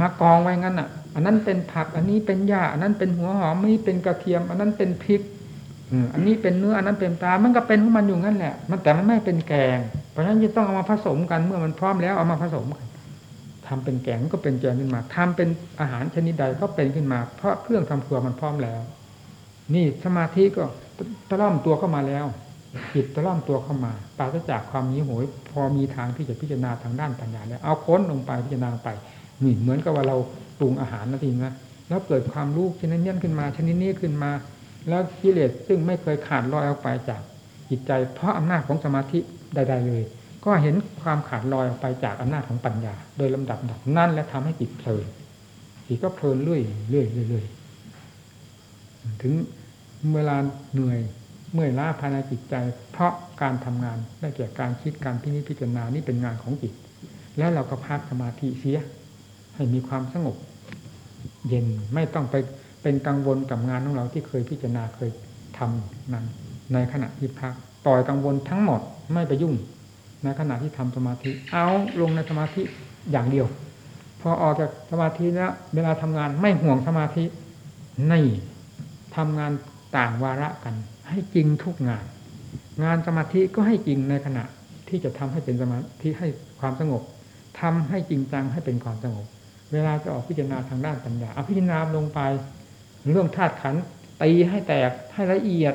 มากองไว้งั้นอะ อันนั้นเป็นผัก อันนี้เป็นหญ้าอันนั้นเป็นหัวหอมอันนี้เป็นกระเทียม อันนั้นเป็นพริกอันนี้เป็นเนื้ออันนั้นเป็นปลา มันก็เป็นของมันอยู่งั้นแหละ มันแต่มันไม่เป็นแกง เพราะฉะนั้นจะต้องเอามาผสมกันเมื่อมันพร้อมแล้วเอามาผสมกันทำเป็นแกงก็เป็นแกงขึ้นมาทำเป็นอาหารชนิดใดก็เป็นขึ้นมา เพราะเครื่องทำครัวมันพร้อมแล้ว นี่สมาธิก็ตะล่อมตัวเข้ามาแล้ว จิตตะล่อมตัวเข้ามาปราศจากความมีโหย พอมีทางที่จะพิจารณาทางด้านปัญญาแล้วเอาค้นลงไปพิจารณาไปนี่เหมือนกับว่าเราปรุงอาหารนั่นเองนะแล้วเกิดความรู้ชนิดนี้ขึ้นมา ชนิดนี้ขึ้นมา แล้วกิเลสซึ่งไม่เคยขาดลอยออกไปจากจิตใจ เพราะอำนาจของสมาธิใด ๆ เลย ก็เห็นความขาดลอยออกไปจากอำนาจของปัญญา โดยลำดับดับนั่นและทำให้จิตเพลินจิตก็เพลินเรื่อยเรื่อยเรื่อย ถึงเวลาเหนื่อยเมื่อยล้าภายในจิตใจ เพราะการทำงานได้แก่การคิดการพินิจพิจารณานี่เป็นงานของจิต แล้วเราก็พักสมาธิเสีย ให้มีความสงบ เย็นไม่ต้องไปเป็นกังวลกับงานของเราที่เคยพิจารณาเคยทำนั้น ในขณะที่พักปล่อยกังวลทั้งหมดไม่ไปยุ่งในขณะที่ทำสมาธิ เอาลงในสมาธิอย่างเดียว พอออกจากสมาธิแล้วเวลาทำงานไม่ห่วงสมาธินี่ ทำงานต่างวาระกัน ให้จริงทุกงาน งานสมาธิก็ให้จริงในขณะที่จะทำให้เป็นสมาธิให้ความสงบทำให้จริงจังให้เป็นความสงบ เวลาจะออกพิจารณาทางด้านปัญญาเอาพิจารณาลงไป เรื่องธาตุขันตีให้แตกให้ละเอียด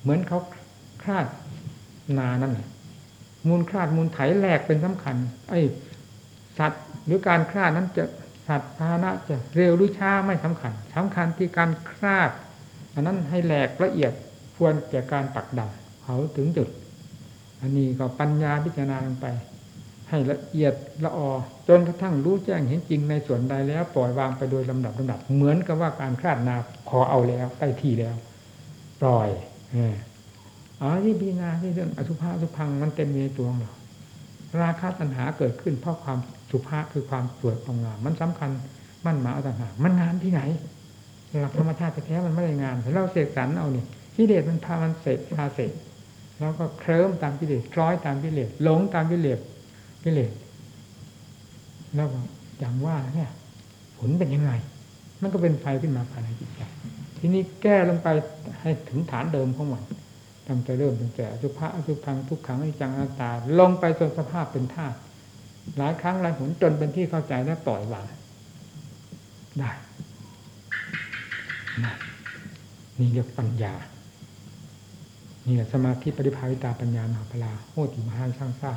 เหมือนเขาคลาดนานั่นมูลคลาดมูลไถแหลกเป็นสำคัญ ไอ้สัตว์หรือการคลาดนั้นจะสัตว์พาหนะจะเร็วหรือช้าไม่สำคัญสำคัญที่การคลาด อันนั้นให้แหลกละเอียดควรแก่การปักดำเขาถึงจุด อันนี้ก็ปัญญาพิจารณาลงไป ให้ละเอียดละออจนกระทั่งรู้แจ้งเห็นจริงในส่วนใดแล้ว ปล่อยวางไปโดยลำดับลำดับ เหมือนกับว่าการคลาดนาขอเอาแล้วใกล้ที่แล้ว ปล่อยเอ๋อที่พิจารณาที่เรื่องอสุภะอสุพังมันเต็มในตัวของเราราคะตัณหาเกิดขึ้นเพราะความสุภาพคือความสวยความงามมันสำคัญมั่นหมายเอาต่างหากมันงานที่ไหน หลักธรรมชาติแท้มันไม่ได้งานเราเสกสรรเอานี่กิเลสมันพามันเสกพาเสกแล้วก็เคลิ้มตามกิเลสคล้อยตามกิเลสหลงตามกิเลสกิเลสแล้วอย่างว่าเนี่ยผลเป็นยังไง มันก็เป็นไฟขึ้นมาภายในจิตใจทีนี้แก้ลงไปให้ถึงฐานเดิมของมันตั้งแต่เริ่มตั้งแต่อสุภะอสุพังทุกขังอนิจจังอนัตตา ลงไปจนสภาพเป็นธาตุหลายครั้งหลายหนจนเป็นที่เข้าใจและปล่อยวางได้ น,นี่เรียกปัญญานี่แหละสมาธิปริภาวิตาปัญญามหาพลาโหติมหาช่างซา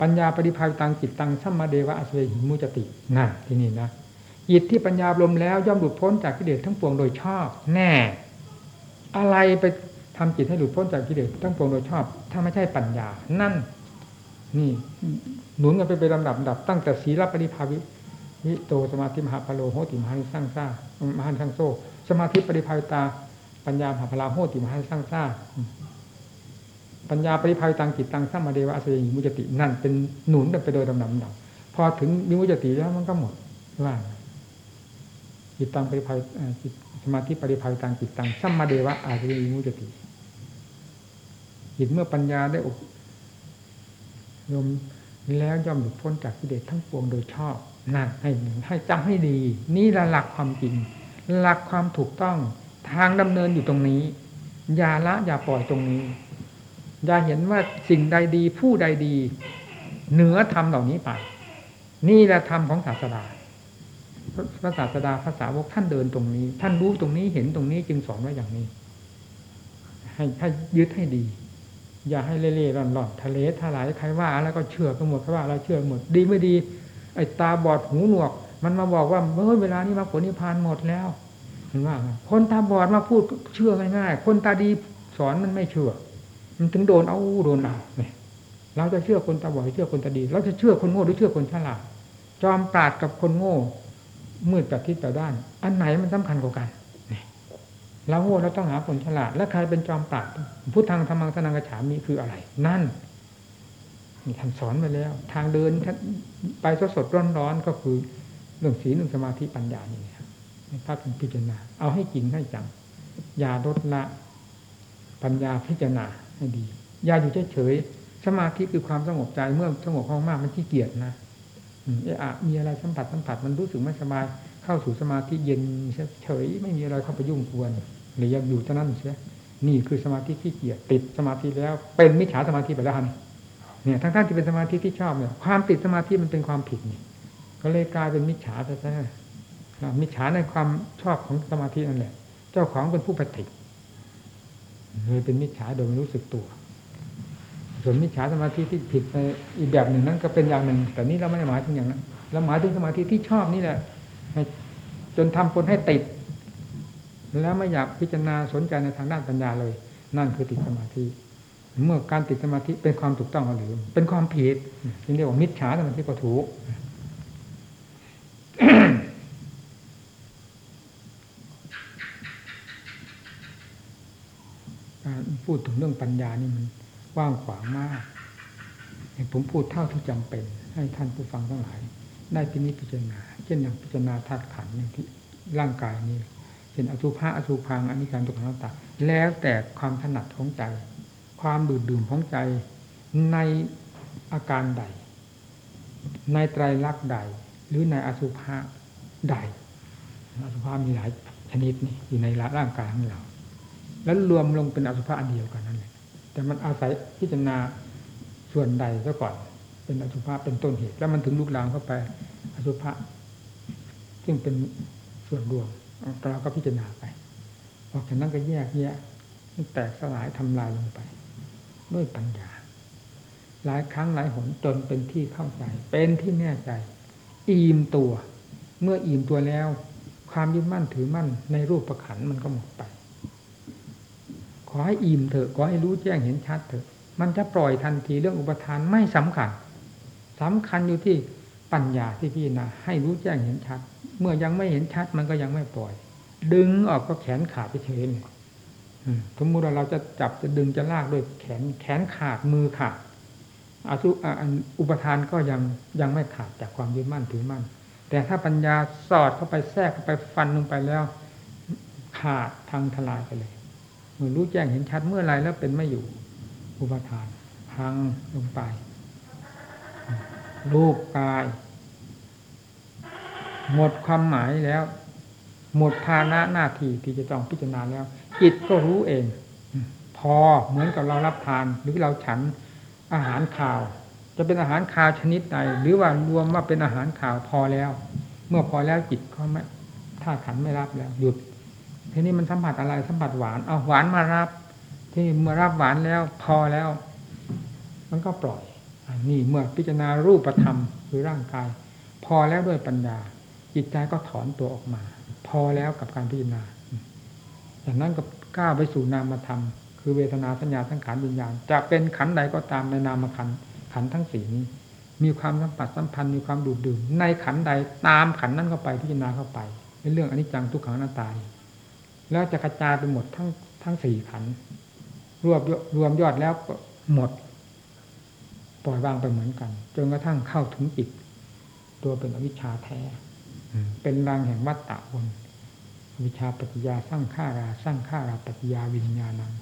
ปัญญาปริภาวิตังจิตตังสัมมาเดวะอสเวหิมุจตินั่นที่นี่นะจิตที่ปัญญาลมแล้วย่อมหลุดพ้นจากกิเลสทั้งปวงโดยชอบ แน่ อะไรไปทำจิตให้หลุดพ้นจากกิเลสทั้งปวงโดยชอบ ถ้าไม่ใช่ปัญญา นั่น นี่ หนุนกันไปเป็นลำดับดับตั้งแต่ศีลปริภาวิ วิโตสมาธิมหาพโลโหติมหานสร้างซ่ามหาสังโซสมาธิปริภาวิตา ปัญญามหาพลาโหติมหานสร้างซ่าปัญญาปริภาวิตังจิตตังสัมมาเดวะอสยิมุจตินั่นเป็นหนุนไปโดยลำดับดับพอถึงมิมุจติแล้วมันก็หมดว่าจิตตังปริภาจิตสมาธิปริภาวิตังจิตตังสัมมาเดวะอาสยิมุจติจิตเมื่อปัญญาได้อบรมแล้วย่อมหลุดพ้นจากกิเลสทั้งปวงโดยชอบ นั่นให้ให้จำให้ดี นี่ละหลักความจริง หลักความถูกต้องทางดำเนินอยู่ตรงนี้ อย่าละอย่าปล่อยตรงนี้ อย่าเห็นว่าสิ่งใดดีผู้ใดดี เหนือธรรมเหล่านี้ไป นี่แหละธรรมของศาสดาพระศาสดาภาษาวกท่านเดินตรงนี้ ท่านรู้ตรงนี้เห็นตรงนี้จึงสอนไว้อย่างนี้ ให้ให้ยึดให้ดี อย่าให้เล่ๆร่อนๆทะเลทลายใครว่า แล้วก็เชื่อไปหมดใครว่าอะไรเชื่อหมด ดีไม่ดี ไอ้ตาบอดหูหนวก มันมาบอกว่าเมื่อเวลานี้มาผลนิพพานหมดแล้วเห็นว่า คนตาบอดมาพูดเชื่อง่ายๆคนตาดีสอนมันไม่เชื่อ มันถึงโดนเอาโดนเอาเนี่ยเราจะเชื่อคนตาบอดหรือเชื่อคนตาดี เราจะเชื่อคนโง่หรือเชื่อคนฉลาดจอมปราดกับคนโง่มืดกับทิศแต่ด้าน อันไหนมันสำคัญกว่ากันเราโง่เราต้องหาคนฉลาด และใครเป็นจอมปราดพุทธังธรรมังสนังกระฉามีคืออะไร นั่น นี่ท่านสอนไปแล้ว ทางเดินไปสดสดร้อนร้อนก็คือเรื่องศีลเรื่องสมาธิปัญญานี่ครับพระเป็นพิจารณา เอาให้จริงให้จังอย่าลดละปัญญาพิจารณาให้ดี อย่าอยู่เฉยๆสมาธิคือความสงบใจเมื่อสงบมากมันขี้เกียจนะเอะมีอะไรสัมผัสสัมผัสมันรู้สึกไม่สบาย เข้าสู่สมาธิเย็นเฉยไม่มีอะไรเข้าไปยุ่งกวนหรือยังอยู่เท่านั้นเสียนี่คือสมาธิขี้เกียจติดสมาธิแล้ว เป็นมิจฉาสมาธิไปแล้ว เนี่ยทั้งท่านที่เป็นสมาธิที่ชอบเนี่ยความติดสมาธิมันเป็นความผิดนี่ก็เลยกลายเป็นมิจฉาแท้ๆมิจฉาในความชอบของสมาธินั่นแหละเจ้าของเป็นผู้ปฏิเลยเป็นมิจฉาโดยไม่รู้สึกตัว ส่วนมิจฉาสมาธิที่ผิดในอีกแบบหนึ่งนั้นก็เป็นอย่างหนึ่ง แต่นี้เราไม่ได้หมายถึงอย่างนั้นเราหมายถึงสมาธิที่ชอบนี่แหละจนทำคนให้ติด แล้วไม่อยากพิจารณาสนใจในทางด้านปัญญาเลย นั่นคือติดสมาธิ เมื่อการติดสมาธิเป็นความถูกต้องหรือ เป็นความผิดจึงเรียกว่ามิจฉาสมาธิก็ถูกพูดถึงเรื่องปัญญานี่มันกว่างขวางมากผมพูดเท่าที่จำเป็น ให้ท่านผู้ฟังทั้งหลาย ได้พินิจพิจารณา เช่นอย่างพิจารณาธาตุขันธ์ที่ร่างกายนี้เช่นอสุภะอสุพังอันนี้การตุกขังต่างแล้วแต่ความถนัดของใจ ความดื่มดื่มของใจในอาการใด ในไตรลักษณ์ใด หรือในอสุภะใด อสุภะมีหลายชนิดนี่อยู่ในร่างกายของเรา แล้วรวมลงเป็นอสุภะอันเดียวกันนั่นแหละแต่มันอาศัยพิจารณาส่วนใดซะก่อน เป็นอสุภะเป็นต้นเหตุ แล้วมันถึงลุกลามเข้าไปอสุภะซึ่งเป็นส่วนรวมเราก็พิจารณาไปออกจากนั้นก็แยกแยะแตกสลายทำลายลงไป ด้วยปัญญา หลายครั้งหลายหนจนเป็นที่เข้าใจ เป็นที่แน่ใจ อิ่มตัว เมื่ออิ่มตัวแล้ว ความยึดมั่นถือมั่นในรูปประขันมันก็หมดไป ขอให้อิ่มเถอะขอให้รู้แจ้งเห็นชัดเถอะ มันจะปล่อยทันทีเรื่องอุปทานไม่สำคัญสำคัญอยู่ที่ปัญญาที่พี่นะให้รู้แจ้งเห็นชัด เมื่อยังไม่เห็นชัดมันก็ยังไม่ปล่อย ดึงออกก็แขนขาดไปเฉยเลย สมมติว่าเราจะจับจะดึงจะลากด้วยแขนแขนขาดมือขาดอาสุอุปทานก็ยังยังไม่ขาดจากความยึดมั่นถือมั่น แต่ถ้าปัญญาสอดเข้าไปแทรกเข้าไปฟันลงไปแล้ว ขาดทางทลายไปเลยเมื่อรู้แจ้งเห็นชัดเมื่อไรแล้วเป็นไม่อยู่อุปทานพังลงไป รูปกาย หมดความหมายแล้ว หมดภาณะหน้าที่ที่จะต้องพิจารณาแล้ว จิตก็รู้เอง พอเหมือนกับเรารับทานหรือเราฉันอาหารข่าว จะเป็นอาหารข่าวชนิดใดหรือว่ารวมว่าเป็นอาหารข่าวพอแล้ว เมื่อพอแล้วจิตก็ไม่ถ้าขันไม่รับแล้ว หยุด ทีนี้มันสัมผัสอะไรสัมผัสหวานเอาหวานมารับ ที่เมื่อรับหวานแล้ว พอแล้ว มันก็ปล่อยนี่เมื่อพิจารณารูปธรรมคือร่างกาย พอแล้วด้วยปัญญา จิตใจก็ถอนตัวออกมา พอแล้วกับการพิจารณา จากนั้นก็ก้าวไปสู่นามธรรมคือเวทนาสัญญาสังขารวิญญาณจะเป็นขันใดก็ตามในนามขันขันทั้งสี่นี้ มีความสัมผัสสัมพันธ์มีความดูดดื่มในขันใดตามขันนั้นเข้าไปพิจารณาเข้าไปในเรื่องอนิจจังทุกขังหน้าตายแล้วจะกระจายไปหมดทั้งทั้งสี่ขันรวบรวมยอดแล้วก็หมด ปล่อยวางไปเหมือนกันจนกระทั่งเข้าถึงจิต ตัวเป็นอวิชชาแท้ เป็นรางแห่งวัฏฏะวน วิชาปัจจยาสร้างข้าราสร้างข้าราปัจจยาวิญญาณัง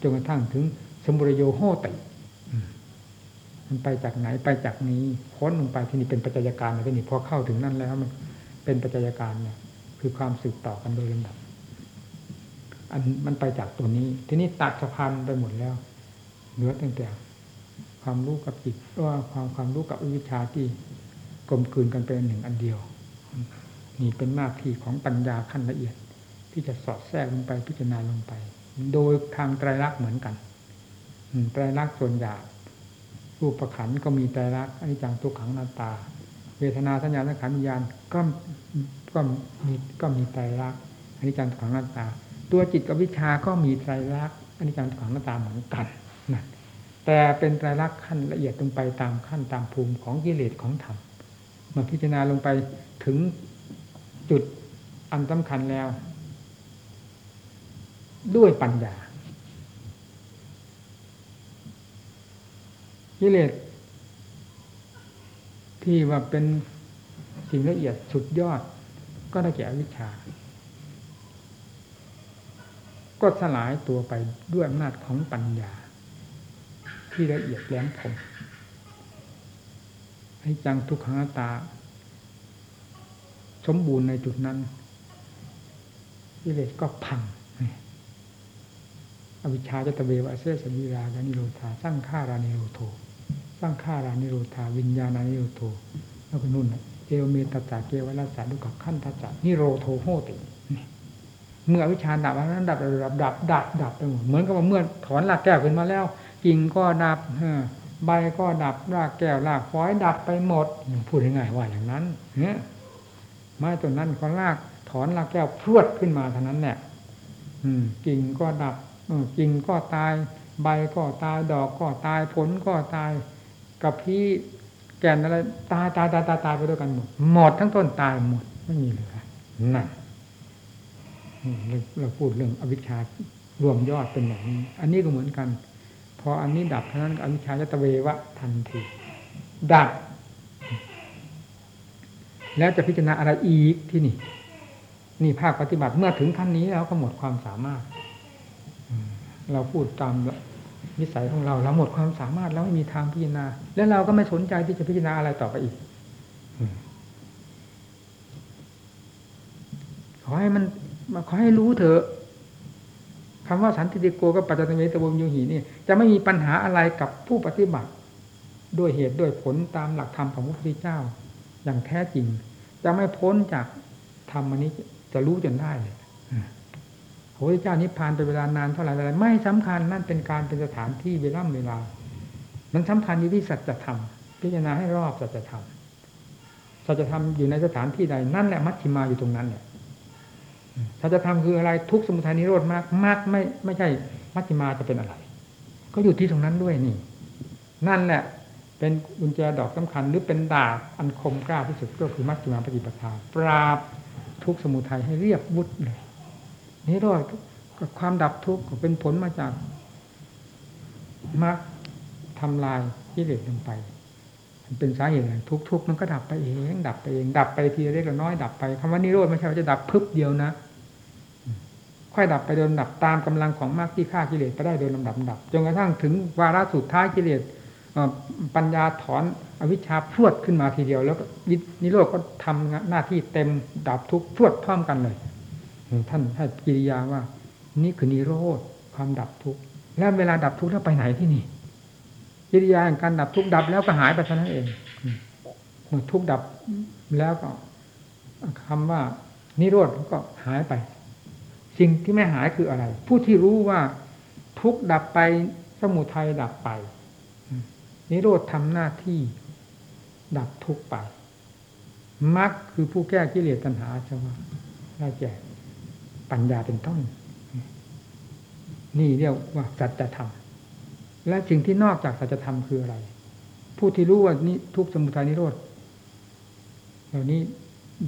จนกระทั่งถึงสมุรโยโหติมันไปจากไหนไปจากนี้พ้นลงไปที่นี่เป็นปัจจัยการที่นี่พอเข้าถึงนั่นแล้วมันเป็นปัจจัยการเนี่ย คือความสืบต่อกันโดยลำดับ อันมันไปจากตัวนี้ ทีนี้ตัดสะพานไปหมดแล้ว เหลือตั้งแต่ความรู้กับจิตว่าความความรู้กับวิชาที่กลมกลืนกันเป็นหนึ่งอันเดียว นี่เป็นหน้าที่ของปัญญาขั้นละเอียด ที่จะสอดแทรกลงไปพิจารณาลงไป โดยทางไตรลักษณ์เหมือนกันไตรลักษณ์ส่วนหยาบรูปประขันก็มีไตรลักษณ์อนิจจังทุกขังนาตา เวทนาสัญญาสังขารวิญญาณก็ก็มีก็มีไตรลักษณ์อนิจจังทุกขังนาตา ตัวจิตกับวิชาก็มีไตรลักษณ์อนิจจังทุกขังนาตาเหมือนกันนะแต่เป็นไตรลักษณ์ขั้นละเอียดลงไปตามขั้นตามภูมิของกิเลสของธรรมมาพิจารณาลงไปถึง จุดอันสำคัญแล้ว ด้วยปัญญากิเลสที่ว่าเป็นสิ่งละเอียดสุดยอด ก็ได้แก่วิชา ก็สลายตัวไปด้วยอำนาจของปัญญา ที่ละเอียดแหลมคมให้จังทุกขังตา สมบูรณ์ในจุดนั้นกิเลสก็พังอวิชชาจะตะเววะเสสวิรากานิโรธาสร้างฆ่ารานิโรโทสร้างฆ่ารานิโรธาวิญญาณานิโรโทแล้วก็นุ่นเกวเมตตาเกวรัสสาดุกับขั้นทัจจานิโรโทโหติเมื่อวิชาดับนั้นดับดับดับดับดับไปหมดเหมือนกับว่าเมื่อถอนรากแก้วขึ้นมาแล้วกิ่งก็ดับใบก็ดับรากแก้วรากฟอยดับไปหมดพูดง่ายๆว่าอย่างนั้นเนี่ย ไม้ต้นนั้นก็รากถอนรากแก้วพรวดขึ้นมาเท่านั้นแหละกิ่งก็ดับกิ่งก็ตาย ใบก็ตายดอกก็ตายผลก็ตายกับพี่แก่นอะไรตายตายตายตายตายไปด้วยกันหมดหมดทั้งต้นตายหมดไม่มีเหลือนั่นเราพูดเรื่องอวิชชารวมยอดเป็นอย่างนี้ อันนี้ก็เหมือนกัน พออันนี้ดับเท่านั้นอวิชชาจะตะเววะทันทีดับ แล้วจะพิจารณาอะไรอีกที่นี่ นี่ภาคปฏิบัติเมื่อถึงขั้นนี้แล้วก็หมดความสามารถเราพูดตามนิสัยของเราเราหมดความสามารถแล้วไม่มีทางพิจารณา แล้วเราก็ไม่สนใจที่จะพิจารณาอะไรต่อไปอีกขอให้มันมาขอให้รู้เถอะคำว่าสันติโกกับปัจจตังเวตวมโยหีนี่จะไม่มีปัญหาอะไรกับผู้ปฏิบัติ ด้วยเหตุด้วยผลตามหลักธรรมของพระพุทธเจ้า อย่างแท้จริง จะไม่พ้นจากธรรมอันนี้จะรู้จนได้เลยพระพุทธเจ้านิพพานเป็นเวลานานเท่าไหร่อะไรไม่สำคัญนั่นเป็นการเป็นสถานที่เวลาเวลา มันสำคัญอยู่ที่สัจธรรม พิจารณาให้รอบสัจธรรม สัจธรรมอยู่ในสถานที่ใดนั่นแหละมัชฌิมาอยู่ตรงนั้นเนี่ยสัจธรรมคืออะไรทุกสมุทัยนิโรธมากมากไม่ไม่ใช่มัชฌิมาจะเป็นอะไร ก็อยู่ที่ตรงนั้นด้วยนี่ นั่นแหละ เป็นกุญแจดอกสำคัญ หรือเป็นดาบอันคมกล้าที่สุดก็คือมัชฌิมาปฏิปทา ปราบทุกสมุทัยให้เรียบวุฒเลยนิโรธกับความดับทุกข์ก็เป็นผลมาจากมรรคทำลายกิเลสลงไปมันเป็นสาเหตุอะไรทุกทุกมันก็ดับไปเองดับไปเองดับไปทีเล็กน้อยดับไปคำว่านิโรธไม่ใช่ว่าจะดับพึบเดียวนะค่อยดับไปโดยลำดับตามกำลังของมรรคที่ฆ่ากิเลสไปได้โดยลำดับดับจนกระทั่งถึงวาระสุดท้ายกิเลส ปัญญาถอนอวิชชาพรวดขึ้นมาทีเดียว แล้วนิโรธก็ทำหน้าที่เต็มดับทุกพรวดพร้อมกันเลยท่านให้กิริยาว่า นี่คือนิโรธความดับทุกข์แล้วเวลาดับทุกข์แล้วไปไหนที่นี่กิริยาการดับทุกข์ดับแล้วก็หายไปเท่านั้นเองเมื่อทุกข์ดับแล้วก็คำว่านิโรธก็หายไป สิ่งที่ไม่หายคืออะไร ผู้ที่รู้ว่าทุกข์ดับไปสมุทัยดับไป นิโรธทำหน้าที่ ดับทุกข์ไปมรรคคือผู้แก้กิเลสตัณหาใช่ไหมได้แก่ปัญญาเป็นต้น นี่เรียกว่าสัจธรรม และสิ่งที่นอกจากสัจธรรมคืออะไร ผู้ที่รู้ว่านี่ทุกสมุทัยนิโรธเหล่านี้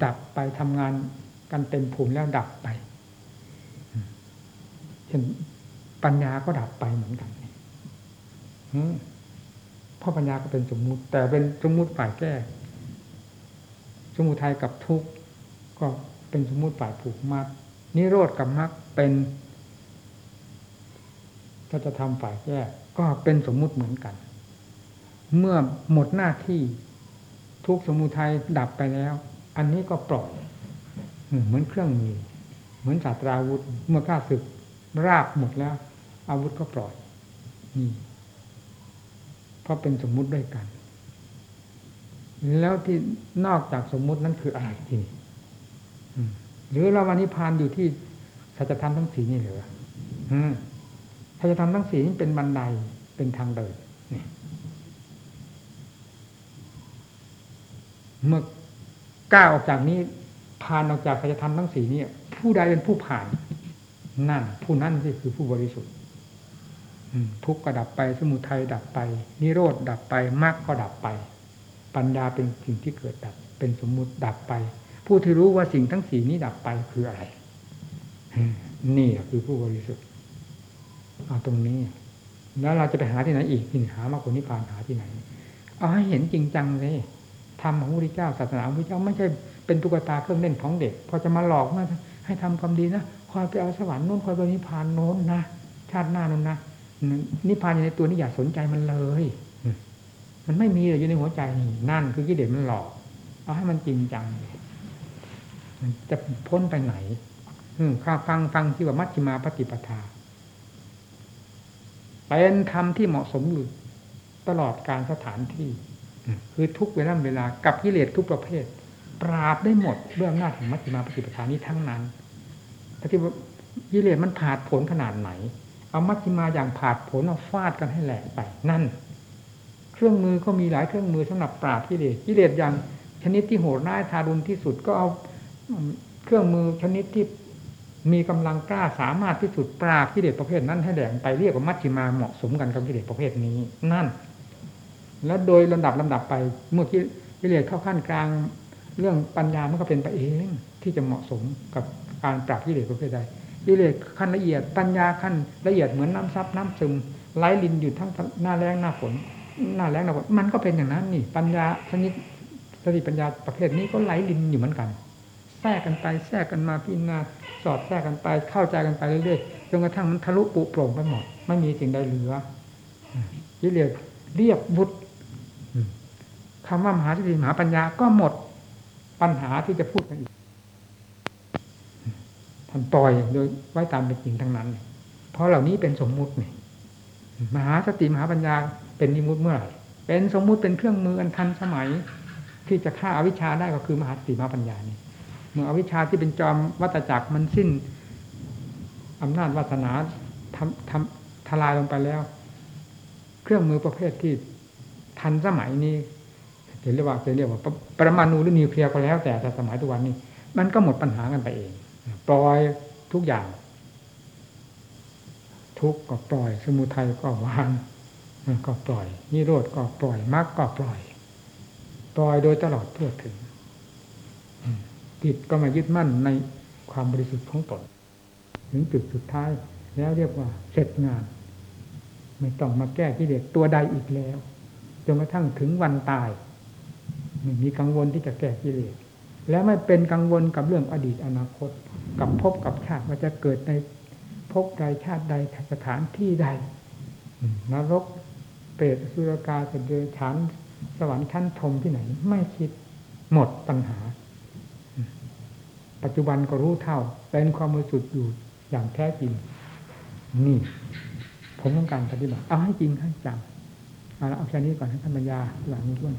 ดับไปทำงานกันเต็มภูมิแล้วดับไปเช่นปัญญาก็ดับไปเหมือนกัน เพราะปัญญาก็เป็นสมมุติ แต่เป็นสมมุติฝ่ายแก้ สมุทัยกับทุกข์ก็เป็นสมมุติฝ่ายผูกมัดนิโรธกับมรรคเป็นถ้าจะทำฝ่ายแก้ก็เป็นสมมุติเหมือนกัน เมื่อหมดหน้าที่ทุกสมุทัยดับไปแล้ว อันนี้ก็ปล่อยเหมือนเครื่องมือเหมือนศาสตราวุธ เมื่อข้าศึกราบหมดแล้ว อาวุธก็ปล่อยนี่ เพราะเป็นสมมุติด้วยกัน แล้วที่นอกจากสมมุตินั้นคืออะไรทีนี้หรือเราวันนี้พานอยู่ที่สัจธรรมทั้งสี่นี่เหรอสัจธรรมทั้งสี่นี่เป็นบันไดเป็นทางเดินเมื่อก้าวออกจากนี้ผ่านออกจากสัจธรรมทั้งสี่นี่ผู้ใดเป็นผู้ผ่าน นั่น ผู้นั่นที่คือผู้บริสุทธิ์ ทุกข์ก็ดับไป สมุทัยดับไป นิโรธดับไปมรรคก็ดับไป ปัญญาเป็นสิ่งที่เกิดดับ เป็นสมมุติดับไป ผู้ที่รู้ว่าสิ่งทั้งสี่นี้ดับไปคืออะไร นี่คือผู้บริสุทธิ์เอาตรงนี้ แล้วเราจะไปหาที่ไหนอีกที่หามากกว่านิพพานหาที่ไหน เอาให้เห็นจริงจังเลยธรรมของพระพุทธเจ้าศาสนาของพระพุทธเจ้าไม่ใช่เป็นตุ๊กตาเครื่องเล่นของเด็ก พอจะมาหลอกมาให้ทำความดีนะคอยไปเอาสวรรค์โน้นคอยไปนิพพานโน้นนะชาติหน้าโน้นนะ นิพพานอยู่ในตัวนี้อย่าสนใจมันเลย มันไม่มีเลยอยู่ในหัวใจนี่นั่นคือกิเลสมันหลอก เอาให้มันจริงจังเลยจะพ้นไปไหนอืข้าฟังฟังที่ว่ามัชฌิมาปฏิปทาเป็นธรรมที่เหมาะสมอยู่ตลอดการสถานที่ คือทุกเวลาเวลากับกิเลสทุกประเภท ปราบได้หมดเรื่องหน้าของมัชฌิมาปฏิปทานี้ทั้งนั้นแต่ที่ว่ากิเลสมันผาดผลขนาดไหน เอามัชฌิมาอย่างผาดผลเอาฟาดกันให้แหลกไปนั่น เครื่องมือก็มีหลายเครื่องมือสำหรับปราบกิเลสกิเลสอย่างชนิดที่โหดร้ายทารุณที่สุดก็เอาเครื่องมือชนิดที่มีกำลังกล้าสามารถที่สุดปราบกิเลสประเภทนั้นให้แดงไปเรียกว่ามัชฌิมาเหมาะสมกันกับกิเลสประเภทนี้ นั่น แล้วโดยลำดับลำดับไปเมื่อกิเลสเข้าขั้นกลาง เรื่องปัญญามันก็เป็นไปเองที่จะเหมาะสมกับการปราบกิเลสประเภทใด กิเลสขั้นละเอียดปัญญาขั้นละเอียดเหมือนน้ำซับน้ำซึมไหลลินอยู่ทั้งหน้าแรงหน้าฝนหน้าแรงหน้าฝนมันก็เป็นอย่างนั้นนี่ปัญญาชนิดสติปัญญาประเภทนี้ก็ไหลลินอยู่เหมือนกันแทรกกันไปแทรกกันมาพิจารณาสอดแทรกกันไปเข้าใจกันไปเรื่อยๆจนกระทั่งมันทะลุปุโปร่งไปหมดไม่มีสิ่งใดเหลือกิเลสเรียบบุตรคำว่ามหาสติมหาปัญญาก็หมดปัญหาที่จะพูดกันอีก ท่านปล่อยโดยไว้ตามเป็นจริงทั้งนั้น เพราะเหล่านี้เป็นสมมุตินี่มหาสติมหาปัญญาเป็นนิมุติเมื่อไหร่เป็นสมมุติเป็นเครื่องมืออันทันสมัย ที่จะฆ่าอาวิชชาได้ก็คือมหาสติมหาปัญญานี่เมื่ออวิชชาที่เป็นจอมวัตจักรมันสิ้นอำนาจวาสนาทำทำทลายลงไปแล้ว เครื่องมือประเภทที่ทันสมัยนี้จะเรียกว่าจะเรียกว่า ปรปรมาณูหรือนิวเคลียร์ก็แล้วแต่แต่สมัยทุกวันนี้ มันก็หมดปัญหากันไปเอง ปล่อยทุกอย่าง ทุกก็ปล่อย สมุทัยก็วางก็ปล่อย นิโรธก็ปล่อยมรรคก็ปล่อย ปล่อยโดยตลอดทั่วถึงจิตก็มายึดมั่นในความบริสุทธิ์ของตนถึงจุดสุดท้าย แล้วเรียกว่าเสร็จงาน ไม่ต้องมาแก้กิเลสตัวใดอีกแล้วจนกระทั่งถึงวันตายไม่มีกังวลที่จะแก้กิเลสและไม่เป็นกังวลกับเรื่องอดีตอนาคต กับภพกับชาติว่าจะเกิดในภพใดชาติใดสถานที่ใดอืมนรกเปรตอสุรกายสัตว์เดรัจฉานสวรรค์ชั้นพรหมที่ไหน ไม่คิดหมดปัญหา ปัจจุบันก็รู้เท่า เป็นความมือสุดอยู่อย่างแท้จริง นี่ ผมต้องการปฏิบัติ เอาให้จริงให้จังเอาละเอาแค่นี้ก่อนให้ท่านปัญญาหลังนี้ด้วย